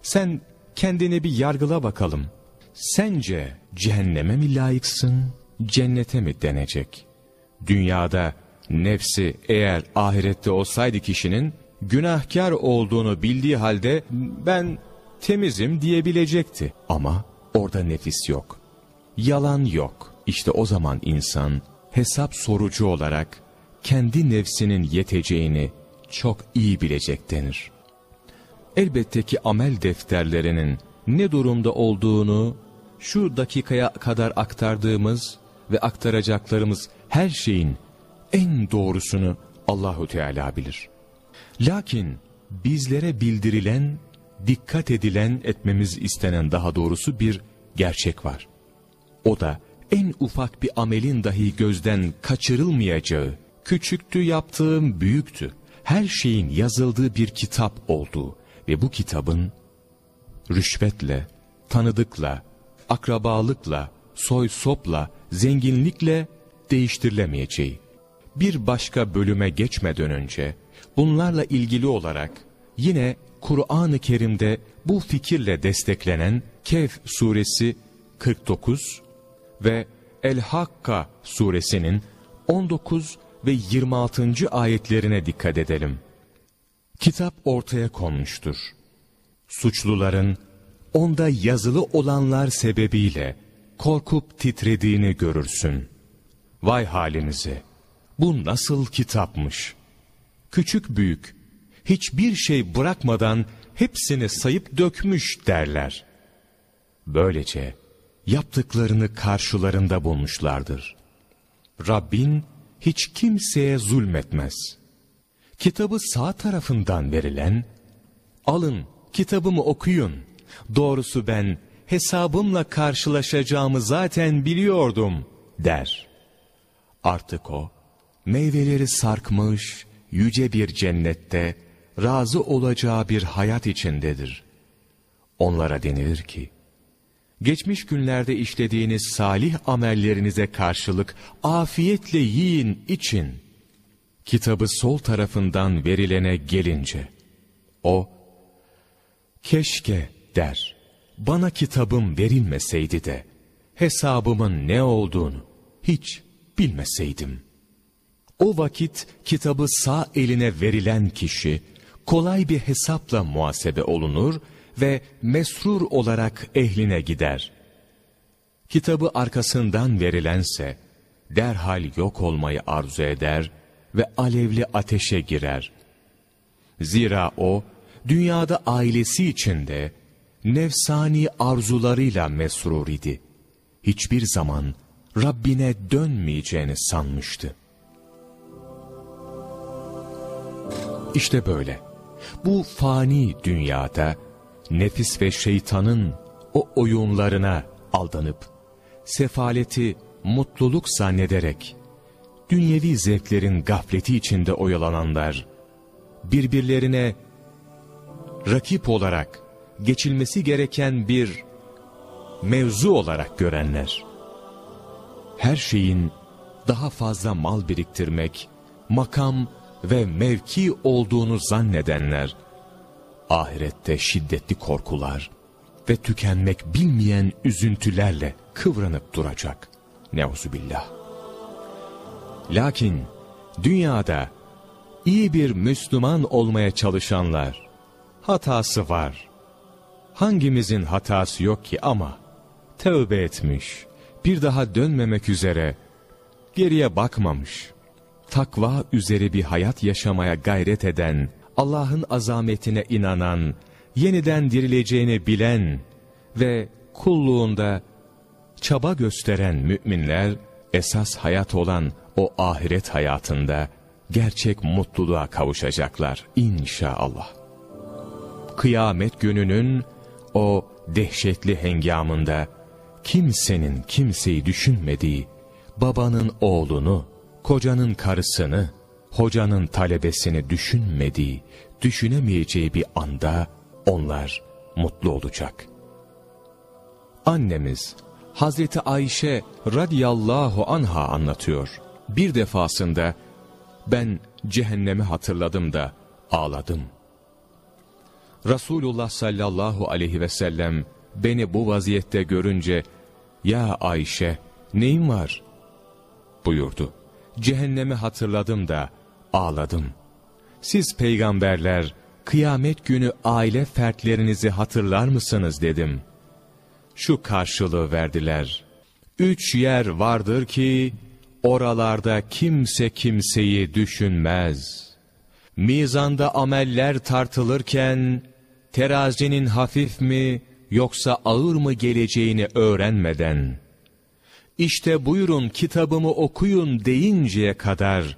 Sen kendini bir yargıla bakalım. Sence cehenneme mi layıksın, cennete mi denecek? Dünyada nefsi eğer ahirette olsaydı kişinin günahkar olduğunu bildiği halde ben temizim diyebilecekti. Ama orada nefis yok. Yalan yok, İşte o zaman insan hesap sorucu olarak kendi nefsinin yeteceğini çok iyi bilecek denir. Elbette ki amel defterlerinin ne durumda olduğunu şu dakikaya kadar aktardığımız ve aktaracaklarımız her şeyin en doğrusunu Allahu Teala bilir. Lakin bizlere bildirilen, dikkat edilen, etmemiz istenen daha doğrusu bir gerçek var. O da en ufak bir amelin dahi gözden kaçırılmayacağı, küçüktü yaptığım büyüktü, her şeyin yazıldığı bir kitap olduğu ve bu kitabın rüşvetle, tanıdıkla, akrabalıkla, soy sopla, zenginlikle değiştirilemeyeceği. Bir başka bölüme geçmeden önce bunlarla ilgili olarak yine Kur'an-ı Kerim'de bu fikirle desteklenen Kehf suresi 49 ve El-Hakka suresinin 19 ve 26. ayetlerine dikkat edelim. Kitap ortaya konmuştur. Suçluların onda yazılı olanlar sebebiyle korkup titrediğini görürsün. Vay halinize! Bu nasıl kitapmış? Küçük büyük, hiçbir şey bırakmadan hepsini sayıp dökmüş derler. Böylece yaptıklarını karşılarında bulmuşlardır. Rabbin hiç kimseye zulmetmez. Kitabı sağ tarafından verilen, alın kitabımı okuyun, doğrusu ben hesabımla karşılaşacağımı zaten biliyordum der. Artık o, meyveleri sarkmış, yüce bir cennette, razı olacağı bir hayat içindedir. Onlara denilir ki, geçmiş günlerde işlediğiniz salih amellerinize karşılık afiyetle yiyin için, kitabı sol tarafından verilene gelince, o, keşke der, bana kitabım verilmeseydi de, hesabımın ne olduğunu hiç bilmeseydim. O vakit kitabı sağ eline verilen kişi, kolay bir hesapla muhasebe olunur ve mesrur olarak ehline gider. Kitabı arkasından verilense, derhal yok olmayı arzu eder ve alevli ateşe girer. Zira o, dünyada ailesi içinde, nefsani arzularıyla mesrur idi. Hiçbir zaman Rabbine dönmeyeceğini sanmıştı. İşte böyle. Bu fani dünyada nefis ve şeytanın o oyunlarına aldanıp sefaleti mutluluk zannederek dünyevi zevklerin gafleti içinde oyalananlar birbirlerine rakip olarak geçilmesi gereken bir mevzu olarak görenler her şeyin daha fazla mal biriktirmek, makam ve mevki olduğunu zannedenler, ahirette şiddetli korkular ve tükenmek bilmeyen üzüntülerle kıvranıp duracak. Neuzubillah. Lakin dünyada iyi bir Müslüman olmaya çalışanlar, hatası var. Hangimizin hatası yok ki ama tövbe etmiş, bir daha dönmemek üzere geriye bakmamış, takva üzere bir hayat yaşamaya gayret eden, Allah'ın azametine inanan, yeniden dirileceğini bilen ve kulluğunda çaba gösteren müminler, esas hayat olan o ahiret hayatında gerçek mutluluğa kavuşacaklar inşallah. Kıyamet gününün o dehşetli hengamında kimsenin kimseyi düşünmediği, babanın oğlunu, kocanın karısını, hocanın talebesini düşünmediği, düşünemeyeceği bir anda onlar mutlu olacak. Annemiz Hazreti Ayşe radiyallahu anha anlatıyor. Bir defasında ben cehennemi hatırladım da ağladım. Resulullah sallallahu aleyhi ve sellem beni bu vaziyette görünce ''Ya Ayşe neyin var?'' buyurdu. Cehennemi hatırladım da ağladım. Siz peygamberler kıyamet günü aile fertlerinizi hatırlar mısınız dedim. Şu karşılığı verdiler. Üç yer vardır ki oralarda kimse kimseyi düşünmez. Mizanda ameller tartılırken terazinin hafif mi yoksa ağır mı geleceğini öğrenmeden, işte buyurun kitabımı okuyun deyinceye kadar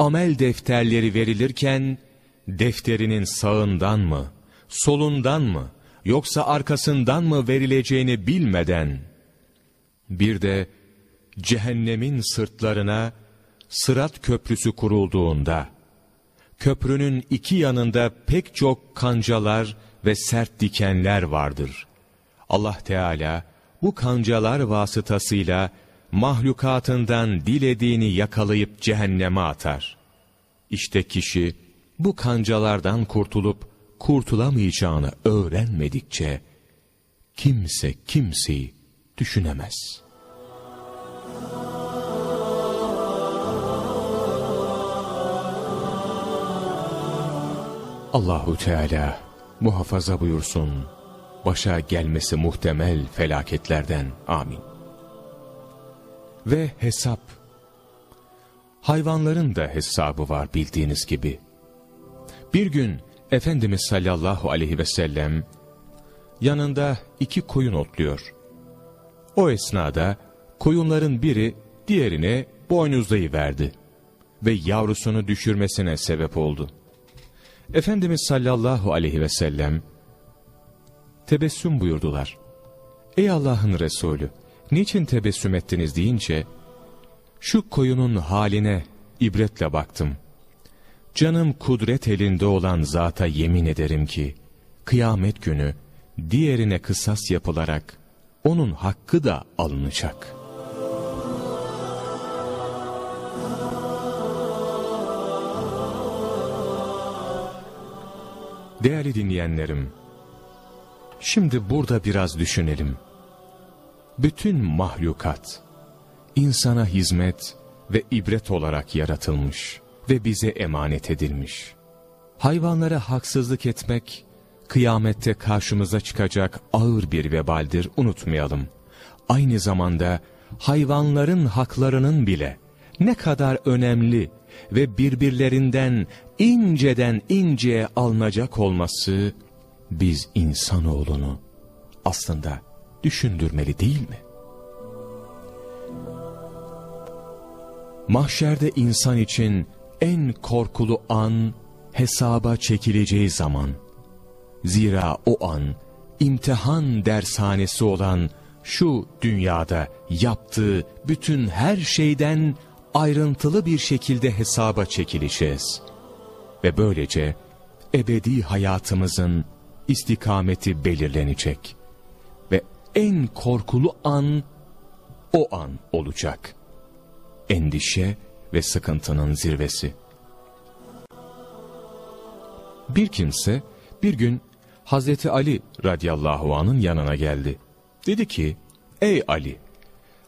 amel defterleri verilirken, defterinin sağından mı, solundan mı, yoksa arkasından mı verileceğini bilmeden, bir de cehennemin sırtlarına sırat köprüsü kurulduğunda, köprünün iki yanında pek çok kancalar ve sert dikenler vardır. Allah Teala bu kancalar vasıtasıyla mahlukatından dilediğini yakalayıp cehenneme atar. İşte kişi bu kancalardan kurtulup kurtulamayacağını öğrenmedikçe kimse kimseyi düşünemez. Allahu Teala muhafaza buyursun başa gelmesi muhtemel felaketlerden. Amin. Ve hesap. Hayvanların da hesabı var bildiğiniz gibi. Bir gün Efendimiz sallallahu aleyhi ve sellem yanında iki koyun otluyor. O esnada koyunların biri diğerine boynuzlayı verdi ve yavrusunu düşürmesine sebep oldu. Efendimiz sallallahu aleyhi ve sellem tebessüm buyurdular. Ey Allah'ın Resulü, niçin tebessüm ettiniz deyince, şu koyunun haline ibretle baktım. Canım kudret elinde olan zata yemin ederim ki, kıyamet günü diğerine kısas yapılarak, onun hakkı da alınacak. Değerli dinleyenlerim, Şimdi burada biraz düşünelim. Bütün mahlukat, insana hizmet ve ibret olarak yaratılmış ve bize emanet edilmiş. Hayvanlara haksızlık etmek, kıyamette karşımıza çıkacak ağır bir vebaldir unutmayalım. Aynı zamanda hayvanların haklarının bile ne kadar önemli ve birbirlerinden inceden inceye alınacak olması biz insanoğlunu aslında düşündürmeli değil mi? Mahşerde insan için en korkulu an hesaba çekileceği zaman. Zira o an imtihan dershanesi olan şu dünyada yaptığı bütün her şeyden ayrıntılı bir şekilde hesaba çekileceğiz. Ve böylece ebedi hayatımızın istikameti belirlenecek. En korkulu an o an olacak. Endişe ve sıkıntının zirvesi. Bir kimse bir gün Hazreti Ali radıyallahu anın yanına geldi. Dedi ki, ey Ali,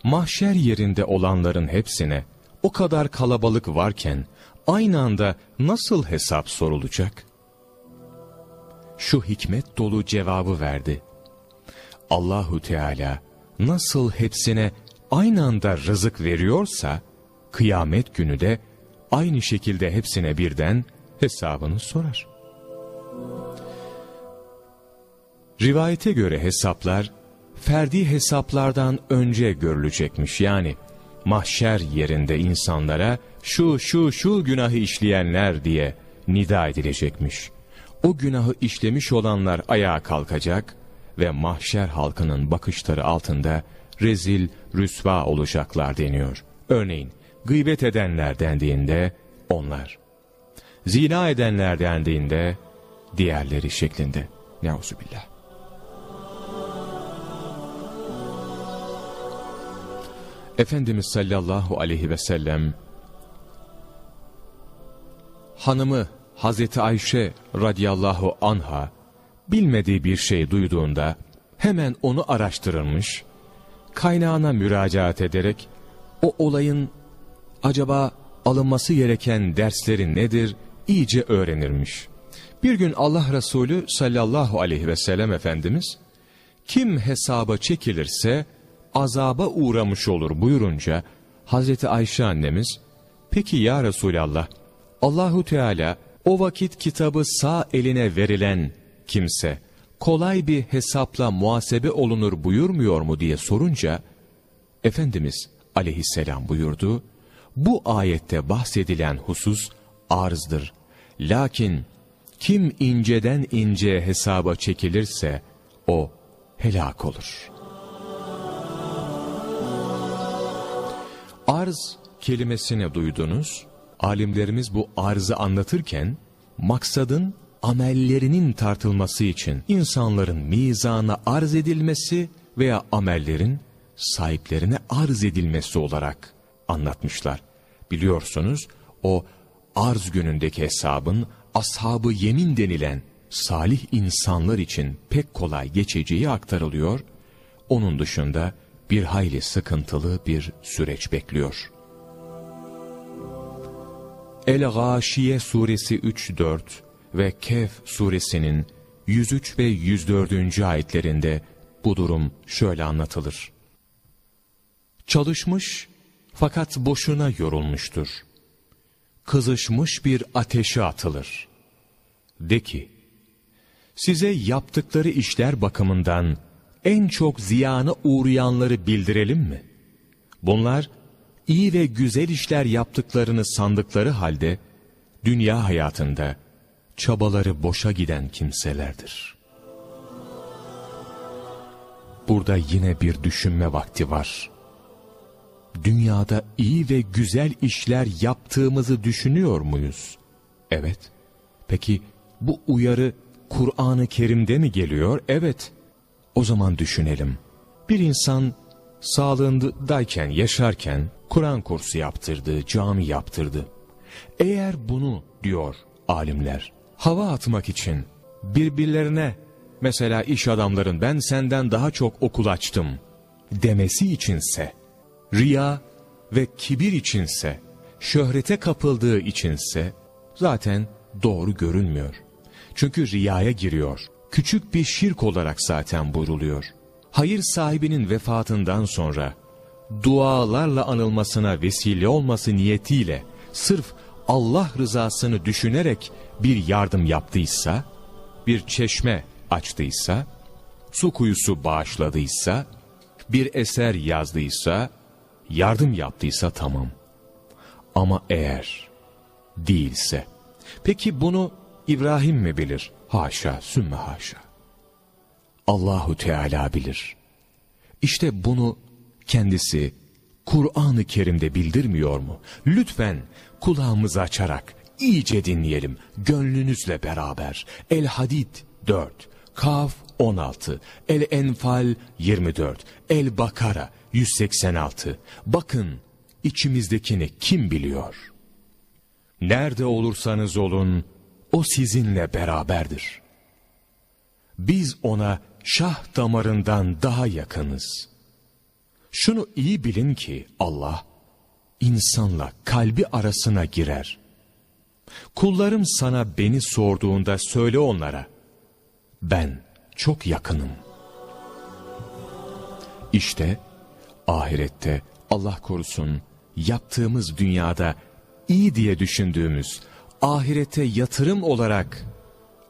mahşer yerinde olanların hepsine o kadar kalabalık varken aynı anda nasıl hesap sorulacak? şu hikmet dolu cevabı verdi. Allahu Teala nasıl hepsine aynı anda rızık veriyorsa, kıyamet günü de aynı şekilde hepsine birden hesabını sorar. Rivayete göre hesaplar, ferdi hesaplardan önce görülecekmiş. Yani mahşer yerinde insanlara şu şu şu günahı işleyenler diye nida edilecekmiş o günahı işlemiş olanlar ayağa kalkacak ve mahşer halkının bakışları altında rezil, rüsva olacaklar deniyor. Örneğin gıybet edenler dendiğinde onlar, zina edenler dendiğinde diğerleri şeklinde. Neuzubillah. Efendimiz sallallahu aleyhi ve sellem hanımı Hazreti Ayşe radıyallahu anha bilmediği bir şey duyduğunda hemen onu araştırılmış, kaynağına müracaat ederek o olayın acaba alınması gereken dersleri nedir iyice öğrenirmiş. Bir gün Allah Resulü sallallahu aleyhi ve sellem Efendimiz kim hesaba çekilirse azaba uğramış olur buyurunca Hazreti Ayşe annemiz peki ya Resulallah Allahu Teala o vakit kitabı sağ eline verilen kimse kolay bir hesapla muhasebe olunur buyurmuyor mu diye sorunca Efendimiz aleyhisselam buyurdu bu ayette bahsedilen husus arzdır. Lakin kim inceden inceye hesaba çekilirse o helak olur. Arz kelimesini duydunuz. Alimlerimiz bu arzı anlatırken maksadın amellerinin tartılması için insanların mizana arz edilmesi veya amellerin sahiplerine arz edilmesi olarak anlatmışlar. Biliyorsunuz o arz günündeki hesabın ashabı yemin denilen salih insanlar için pek kolay geçeceği aktarılıyor. Onun dışında bir hayli sıkıntılı bir süreç bekliyor. El-Gâşiye suresi 3-4 ve Kehf suresinin 103 ve 104. ayetlerinde bu durum şöyle anlatılır. Çalışmış fakat boşuna yorulmuştur. Kızışmış bir ateşe atılır. De ki, size yaptıkları işler bakımından en çok ziyana uğrayanları bildirelim mi? Bunlar, iyi ve güzel işler yaptıklarını sandıkları halde, dünya hayatında çabaları boşa giden kimselerdir. Burada yine bir düşünme vakti var dünyada iyi ve güzel işler yaptığımızı düşünüyor muyuz? Evet. Peki bu uyarı Kur'an-ı Kerim'de mi geliyor? Evet. O zaman düşünelim. Bir insan sağlığındayken, yaşarken Kur'an kursu yaptırdı, cami yaptırdı. Eğer bunu diyor alimler, hava atmak için birbirlerine mesela iş adamların ben senden daha çok okul açtım demesi içinse riya ve kibir içinse, şöhrete kapıldığı içinse zaten doğru görünmüyor. Çünkü riyaya giriyor. Küçük bir şirk olarak zaten buyruluyor. Hayır sahibinin vefatından sonra dualarla anılmasına vesile olması niyetiyle sırf Allah rızasını düşünerek bir yardım yaptıysa, bir çeşme açtıysa, su kuyusu bağışladıysa, bir eser yazdıysa, yardım yaptıysa tamam. Ama eğer değilse, peki bunu İbrahim mi bilir? Haşa, sümme haşa. Allahu Teala bilir. İşte bunu kendisi Kur'an-ı Kerim'de bildirmiyor mu? Lütfen kulağımızı açarak iyice dinleyelim gönlünüzle beraber. El-Hadid 4, Kaf 16, El-Enfal 24, El-Bakara 186. Bakın içimizdekini kim biliyor? Nerede olursanız olun o sizinle beraberdir. Biz ona şah damarından daha yakınız. Şunu iyi bilin ki Allah insanla kalbi arasına girer. Kullarım sana beni sorduğunda söyle onlara. Ben çok yakınım. İşte ahirette Allah korusun yaptığımız dünyada iyi diye düşündüğümüz ahirete yatırım olarak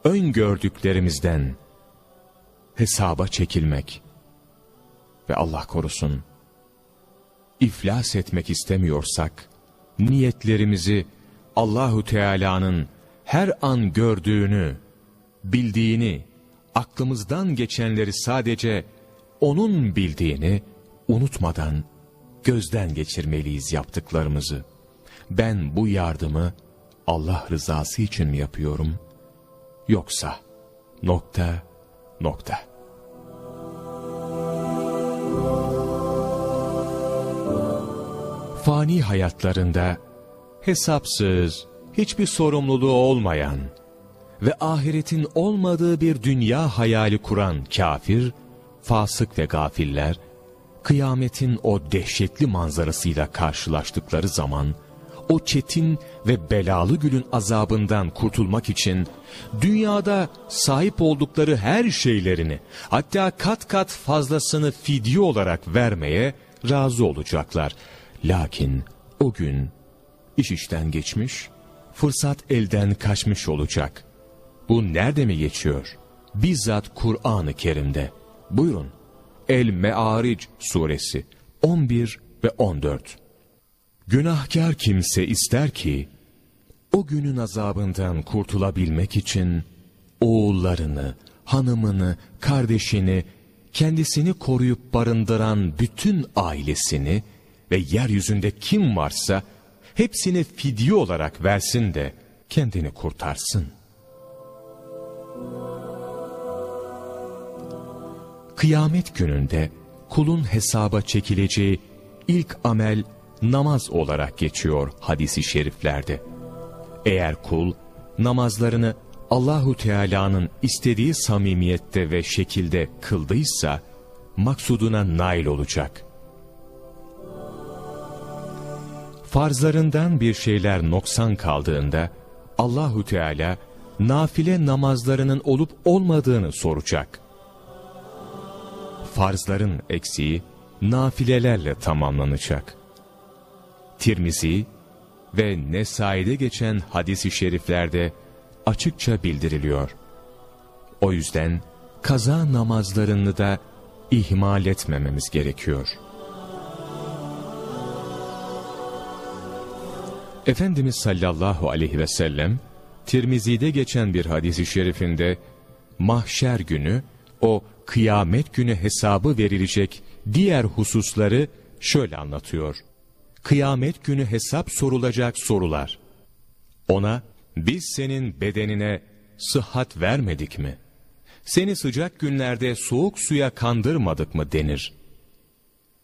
öngördüklerimizden hesaba çekilmek ve Allah korusun iflas etmek istemiyorsak niyetlerimizi Allahu Teala'nın her an gördüğünü, bildiğini, aklımızdan geçenleri sadece onun bildiğini unutmadan gözden geçirmeliyiz yaptıklarımızı. Ben bu yardımı Allah rızası için mi yapıyorum? Yoksa nokta nokta. Fani hayatlarında hesapsız, hiçbir sorumluluğu olmayan ve ahiretin olmadığı bir dünya hayali kuran kafir, fasık ve gafiller, kıyametin o dehşetli manzarasıyla karşılaştıkları zaman, o çetin ve belalı günün azabından kurtulmak için dünyada sahip oldukları her şeylerini hatta kat kat fazlasını fidye olarak vermeye razı olacaklar. Lakin o gün iş işten geçmiş, fırsat elden kaçmış olacak. Bu nerede mi geçiyor? Bizzat Kur'an-ı Kerim'de. Buyurun. El-Me'aric suresi 11 ve 14. Günahkar kimse ister ki, o günün azabından kurtulabilmek için oğullarını, hanımını, kardeşini, kendisini koruyup barındıran bütün ailesini ve yeryüzünde kim varsa hepsini fidye olarak versin de kendini kurtarsın. Kıyamet gününde kulun hesaba çekileceği ilk amel namaz olarak geçiyor hadisi şeriflerde. Eğer kul namazlarını Allahu Teala'nın istediği samimiyette ve şekilde kıldıysa maksuduna nail olacak. Farzlarından bir şeyler noksan kaldığında Allahu Teala nafile namazlarının olup olmadığını soracak. Farzların eksiği nafilelerle tamamlanacak. Tirmizi ve Nesai'de geçen hadisi şeriflerde açıkça bildiriliyor. O yüzden kaza namazlarını da ihmal etmememiz gerekiyor. Efendimiz sallallahu aleyhi ve sellem Tirmizi'de geçen bir hadisi şerifinde mahşer günü o kıyamet günü hesabı verilecek diğer hususları şöyle anlatıyor. Kıyamet günü hesap sorulacak sorular. Ona biz senin bedenine sıhhat vermedik mi? Seni sıcak günlerde soğuk suya kandırmadık mı denir.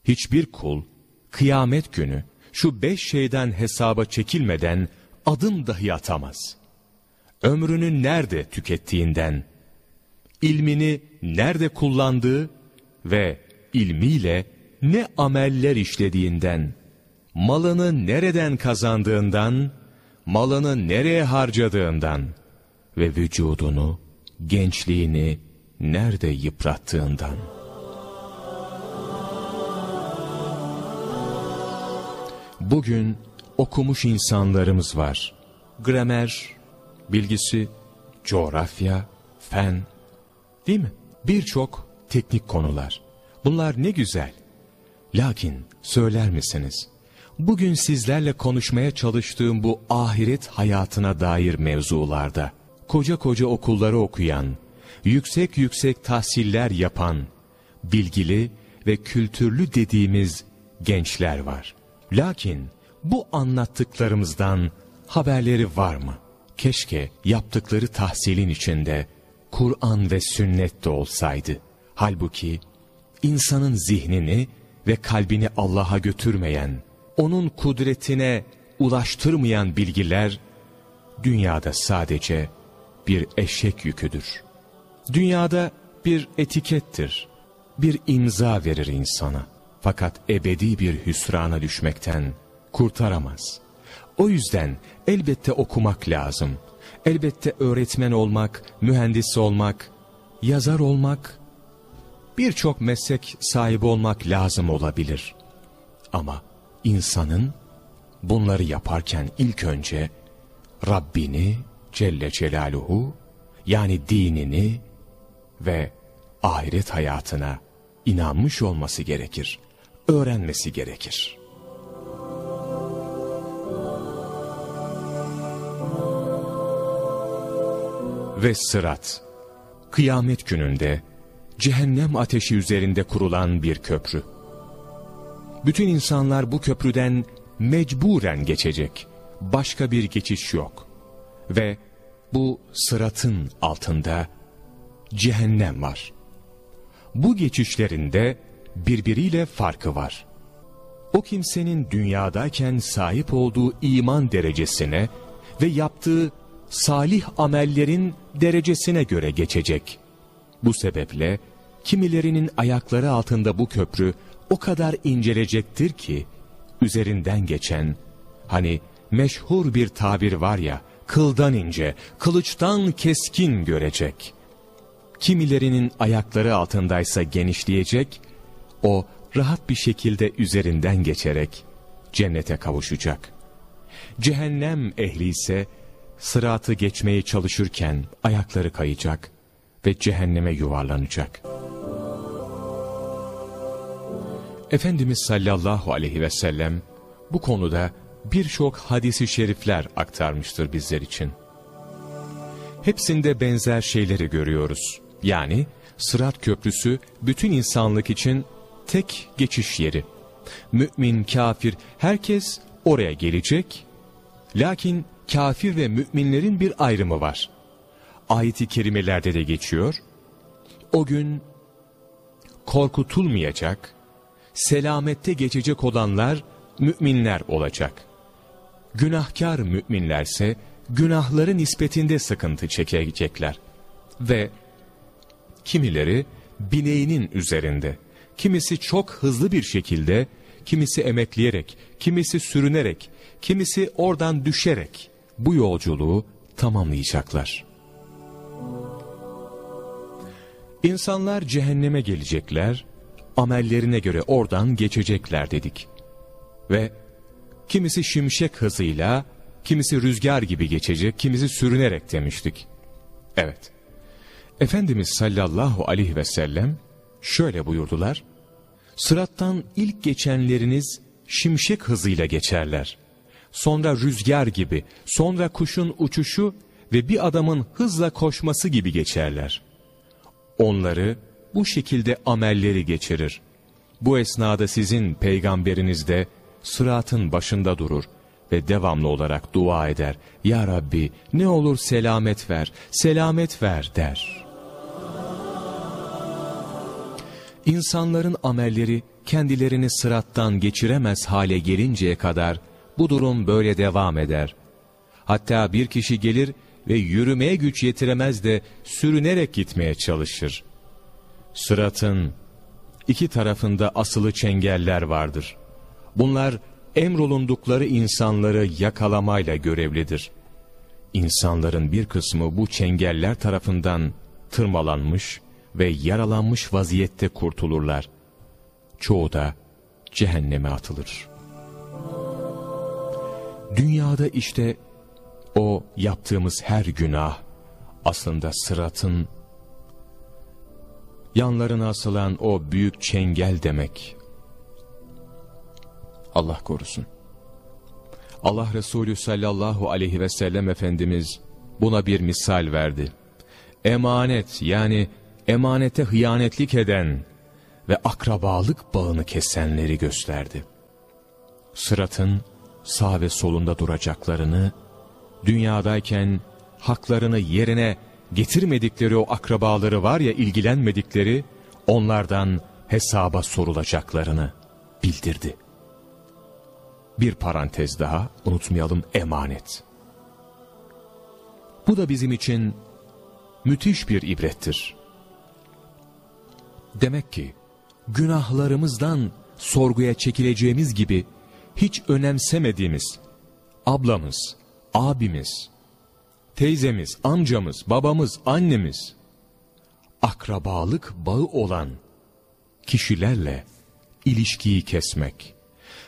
Hiçbir kul kıyamet günü şu beş şeyden hesaba çekilmeden adım dahi atamaz. Ömrünü nerede tükettiğinden, ilmini nerede kullandığı ve ilmiyle ne ameller işlediğinden, malını nereden kazandığından, malını nereye harcadığından ve vücudunu, gençliğini nerede yıprattığından. Bugün okumuş insanlarımız var. Gramer, bilgisi, coğrafya, fen, değil mi? Birçok teknik konular. Bunlar ne güzel. Lakin söyler misiniz? Bugün sizlerle konuşmaya çalıştığım bu ahiret hayatına dair mevzularda, koca koca okulları okuyan, yüksek yüksek tahsiller yapan, bilgili ve kültürlü dediğimiz gençler var. Lakin bu anlattıklarımızdan haberleri var mı? Keşke yaptıkları tahsilin içinde Kur'an ve sünnet de olsaydı. Halbuki insanın zihnini ve kalbini Allah'a götürmeyen, onun kudretine ulaştırmayan bilgiler, dünyada sadece bir eşek yüküdür. Dünyada bir etikettir, bir imza verir insana. Fakat ebedi bir hüsrana düşmekten kurtaramaz. O yüzden elbette okumak lazım. Elbette öğretmen olmak, mühendis olmak, yazar olmak, birçok meslek sahibi olmak lazım olabilir. Ama insanın bunları yaparken ilk önce Rabbini Celle Celaluhu yani dinini ve ahiret hayatına inanmış olması gerekir. Öğrenmesi gerekir. Ve sırat, kıyamet gününde cehennem ateşi üzerinde kurulan bir köprü. Bütün insanlar bu köprüden mecburen geçecek. Başka bir geçiş yok. Ve bu sıratın altında cehennem var. Bu geçişlerinde birbiriyle farkı var. O kimsenin dünyadayken sahip olduğu iman derecesine ve yaptığı salih amellerin derecesine göre geçecek. Bu sebeple kimilerinin ayakları altında bu köprü o kadar incelecektir ki üzerinden geçen hani meşhur bir tabir var ya, kıldan ince, kılıçtan keskin görecek. Kimilerinin ayakları altındaysa genişleyecek, o rahat bir şekilde üzerinden geçerek cennete kavuşacak. Cehennem ehli ise sıratı geçmeye çalışırken ayakları kayacak ve cehenneme yuvarlanacak. Efendimiz sallallahu aleyhi ve sellem bu konuda birçok hadisi şerifler aktarmıştır bizler için. Hepsinde benzer şeyleri görüyoruz. Yani Sırat Köprüsü bütün insanlık için tek geçiş yeri. Mümin, kafir herkes oraya gelecek. Lakin kafir ve müminlerin bir ayrımı var. Ayet-i kerimelerde de geçiyor. O gün korkutulmayacak, selamette geçecek olanlar müminler olacak. Günahkar müminlerse günahları nispetinde sıkıntı çekecekler. Ve kimileri bineğinin üzerinde, kimisi çok hızlı bir şekilde, kimisi emekleyerek, kimisi sürünerek, kimisi oradan düşerek bu yolculuğu tamamlayacaklar. İnsanlar cehenneme gelecekler, amellerine göre oradan geçecekler dedik. Ve kimisi şimşek hızıyla, kimisi rüzgar gibi geçecek, kimisi sürünerek demiştik. Evet, Efendimiz sallallahu aleyhi ve sellem şöyle buyurdular, Sırattan ilk geçenleriniz şimşek hızıyla geçerler. Sonra rüzgar gibi, sonra kuşun uçuşu ve bir adamın hızla koşması gibi geçerler. Onları bu şekilde amelleri geçirir. Bu esnada sizin peygamberiniz de sıratın başında durur ve devamlı olarak dua eder. Ya Rabbi ne olur selamet ver, selamet ver der. İnsanların amelleri kendilerini sırattan geçiremez hale gelinceye kadar bu durum böyle devam eder. Hatta bir kişi gelir ve yürümeye güç yetiremez de sürünerek gitmeye çalışır. Sıratın iki tarafında asılı çengeller vardır. Bunlar emrolundukları insanları yakalamayla görevlidir. İnsanların bir kısmı bu çengeller tarafından tırmalanmış ve yaralanmış vaziyette kurtulurlar. Çoğu da cehenneme atılır. Dünyada işte o yaptığımız her günah aslında sıratın yanlarına asılan o büyük çengel demek. Allah korusun. Allah Resulü sallallahu aleyhi ve sellem Efendimiz buna bir misal verdi. Emanet yani emanete hıyanetlik eden ve akrabalık bağını kesenleri gösterdi. Sıratın sağ ve solunda duracaklarını, dünyadayken haklarını yerine getirmedikleri o akrabaları var ya ilgilenmedikleri, onlardan hesaba sorulacaklarını bildirdi. Bir parantez daha unutmayalım emanet. Bu da bizim için müthiş bir ibrettir. Demek ki günahlarımızdan sorguya çekileceğimiz gibi hiç önemsemediğimiz ablamız, abimiz, teyzemiz, amcamız, babamız, annemiz, akrabalık bağı olan kişilerle ilişkiyi kesmek,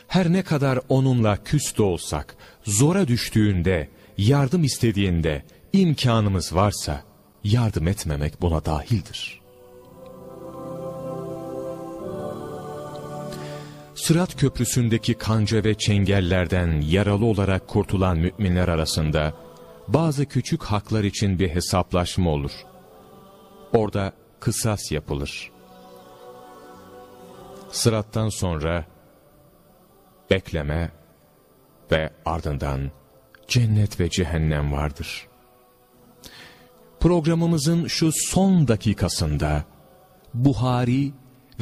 her ne kadar onunla küs de olsak, zora düştüğünde, yardım istediğinde imkanımız varsa, yardım etmemek buna dahildir. Sırat köprüsündeki kanca ve çengellerden yaralı olarak kurtulan müminler arasında bazı küçük haklar için bir hesaplaşma olur. Orada kısas yapılır. Sırattan sonra bekleme ve ardından cennet ve cehennem vardır. Programımızın şu son dakikasında Buhari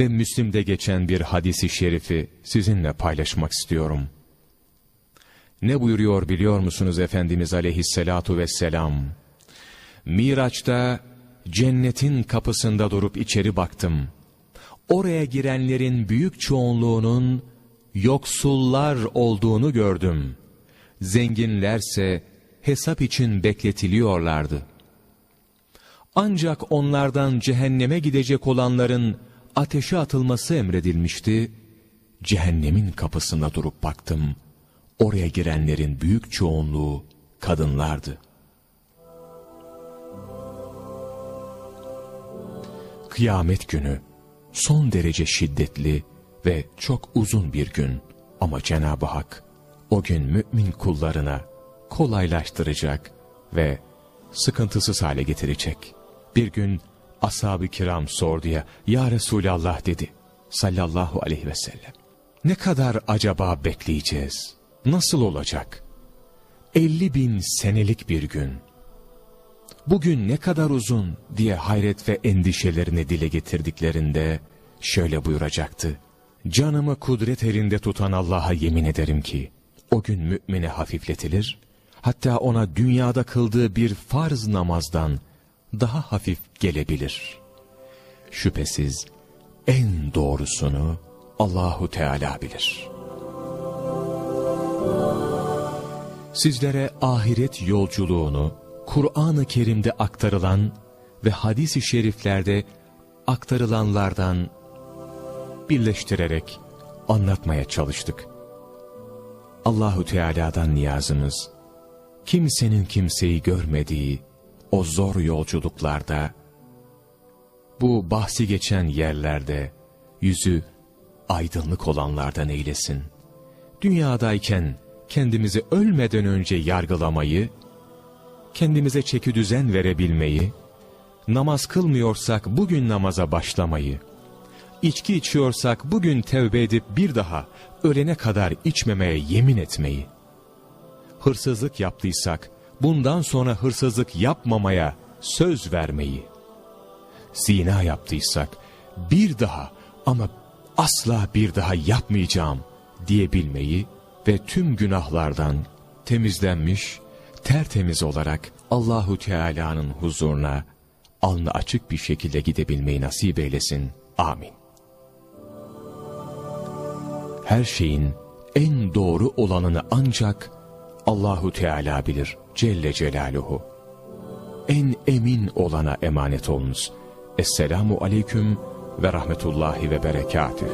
ve Müslim'de geçen bir hadisi şerifi sizinle paylaşmak istiyorum. Ne buyuruyor biliyor musunuz Efendimiz aleyhissalatu vesselam? Miraç'ta cennetin kapısında durup içeri baktım. Oraya girenlerin büyük çoğunluğunun yoksullar olduğunu gördüm. zenginlerse hesap için bekletiliyorlardı. Ancak onlardan cehenneme gidecek olanların ateşe atılması emredilmişti. Cehennemin kapısında durup baktım. Oraya girenlerin büyük çoğunluğu kadınlardı. Kıyamet günü son derece şiddetli ve çok uzun bir gün ama Cenab-ı Hak o gün mümin kullarına kolaylaştıracak ve sıkıntısız hale getirecek. Bir gün ashab-ı kiram sordu ya, Ya Resulallah dedi sallallahu aleyhi ve sellem. Ne kadar acaba bekleyeceğiz? Nasıl olacak? 50 bin senelik bir gün. Bugün ne kadar uzun diye hayret ve endişelerini dile getirdiklerinde şöyle buyuracaktı. Canımı kudret elinde tutan Allah'a yemin ederim ki o gün mümine hafifletilir, hatta ona dünyada kıldığı bir farz namazdan daha hafif gelebilir. Şüphesiz en doğrusunu Allahu Teala bilir. Sizlere ahiret yolculuğunu Kur'an-ı Kerim'de aktarılan ve hadis-i şeriflerde aktarılanlardan birleştirerek anlatmaya çalıştık. Allahu Teala'dan niyazımız kimsenin kimseyi görmediği o zor yolculuklarda bu bahsi geçen yerlerde yüzü aydınlık olanlardan eylesin. Dünyadayken kendimizi ölmeden önce yargılamayı, kendimize çeki düzen verebilmeyi, namaz kılmıyorsak bugün namaza başlamayı, içki içiyorsak bugün tevbe edip bir daha ölene kadar içmemeye yemin etmeyi, hırsızlık yaptıysak bundan sonra hırsızlık yapmamaya söz vermeyi, zina yaptıysak bir daha ama asla bir daha yapmayacağım diyebilmeyi ve tüm günahlardan temizlenmiş, tertemiz olarak Allahu Teala'nın huzuruna alnı açık bir şekilde gidebilmeyi nasip eylesin. Amin. Her şeyin en doğru olanını ancak Allahu Teala bilir Celle Celaluhu. En emin olana emanet olunuz. Esselamu Aleyküm ve Rahmetullahi ve Berekatühü.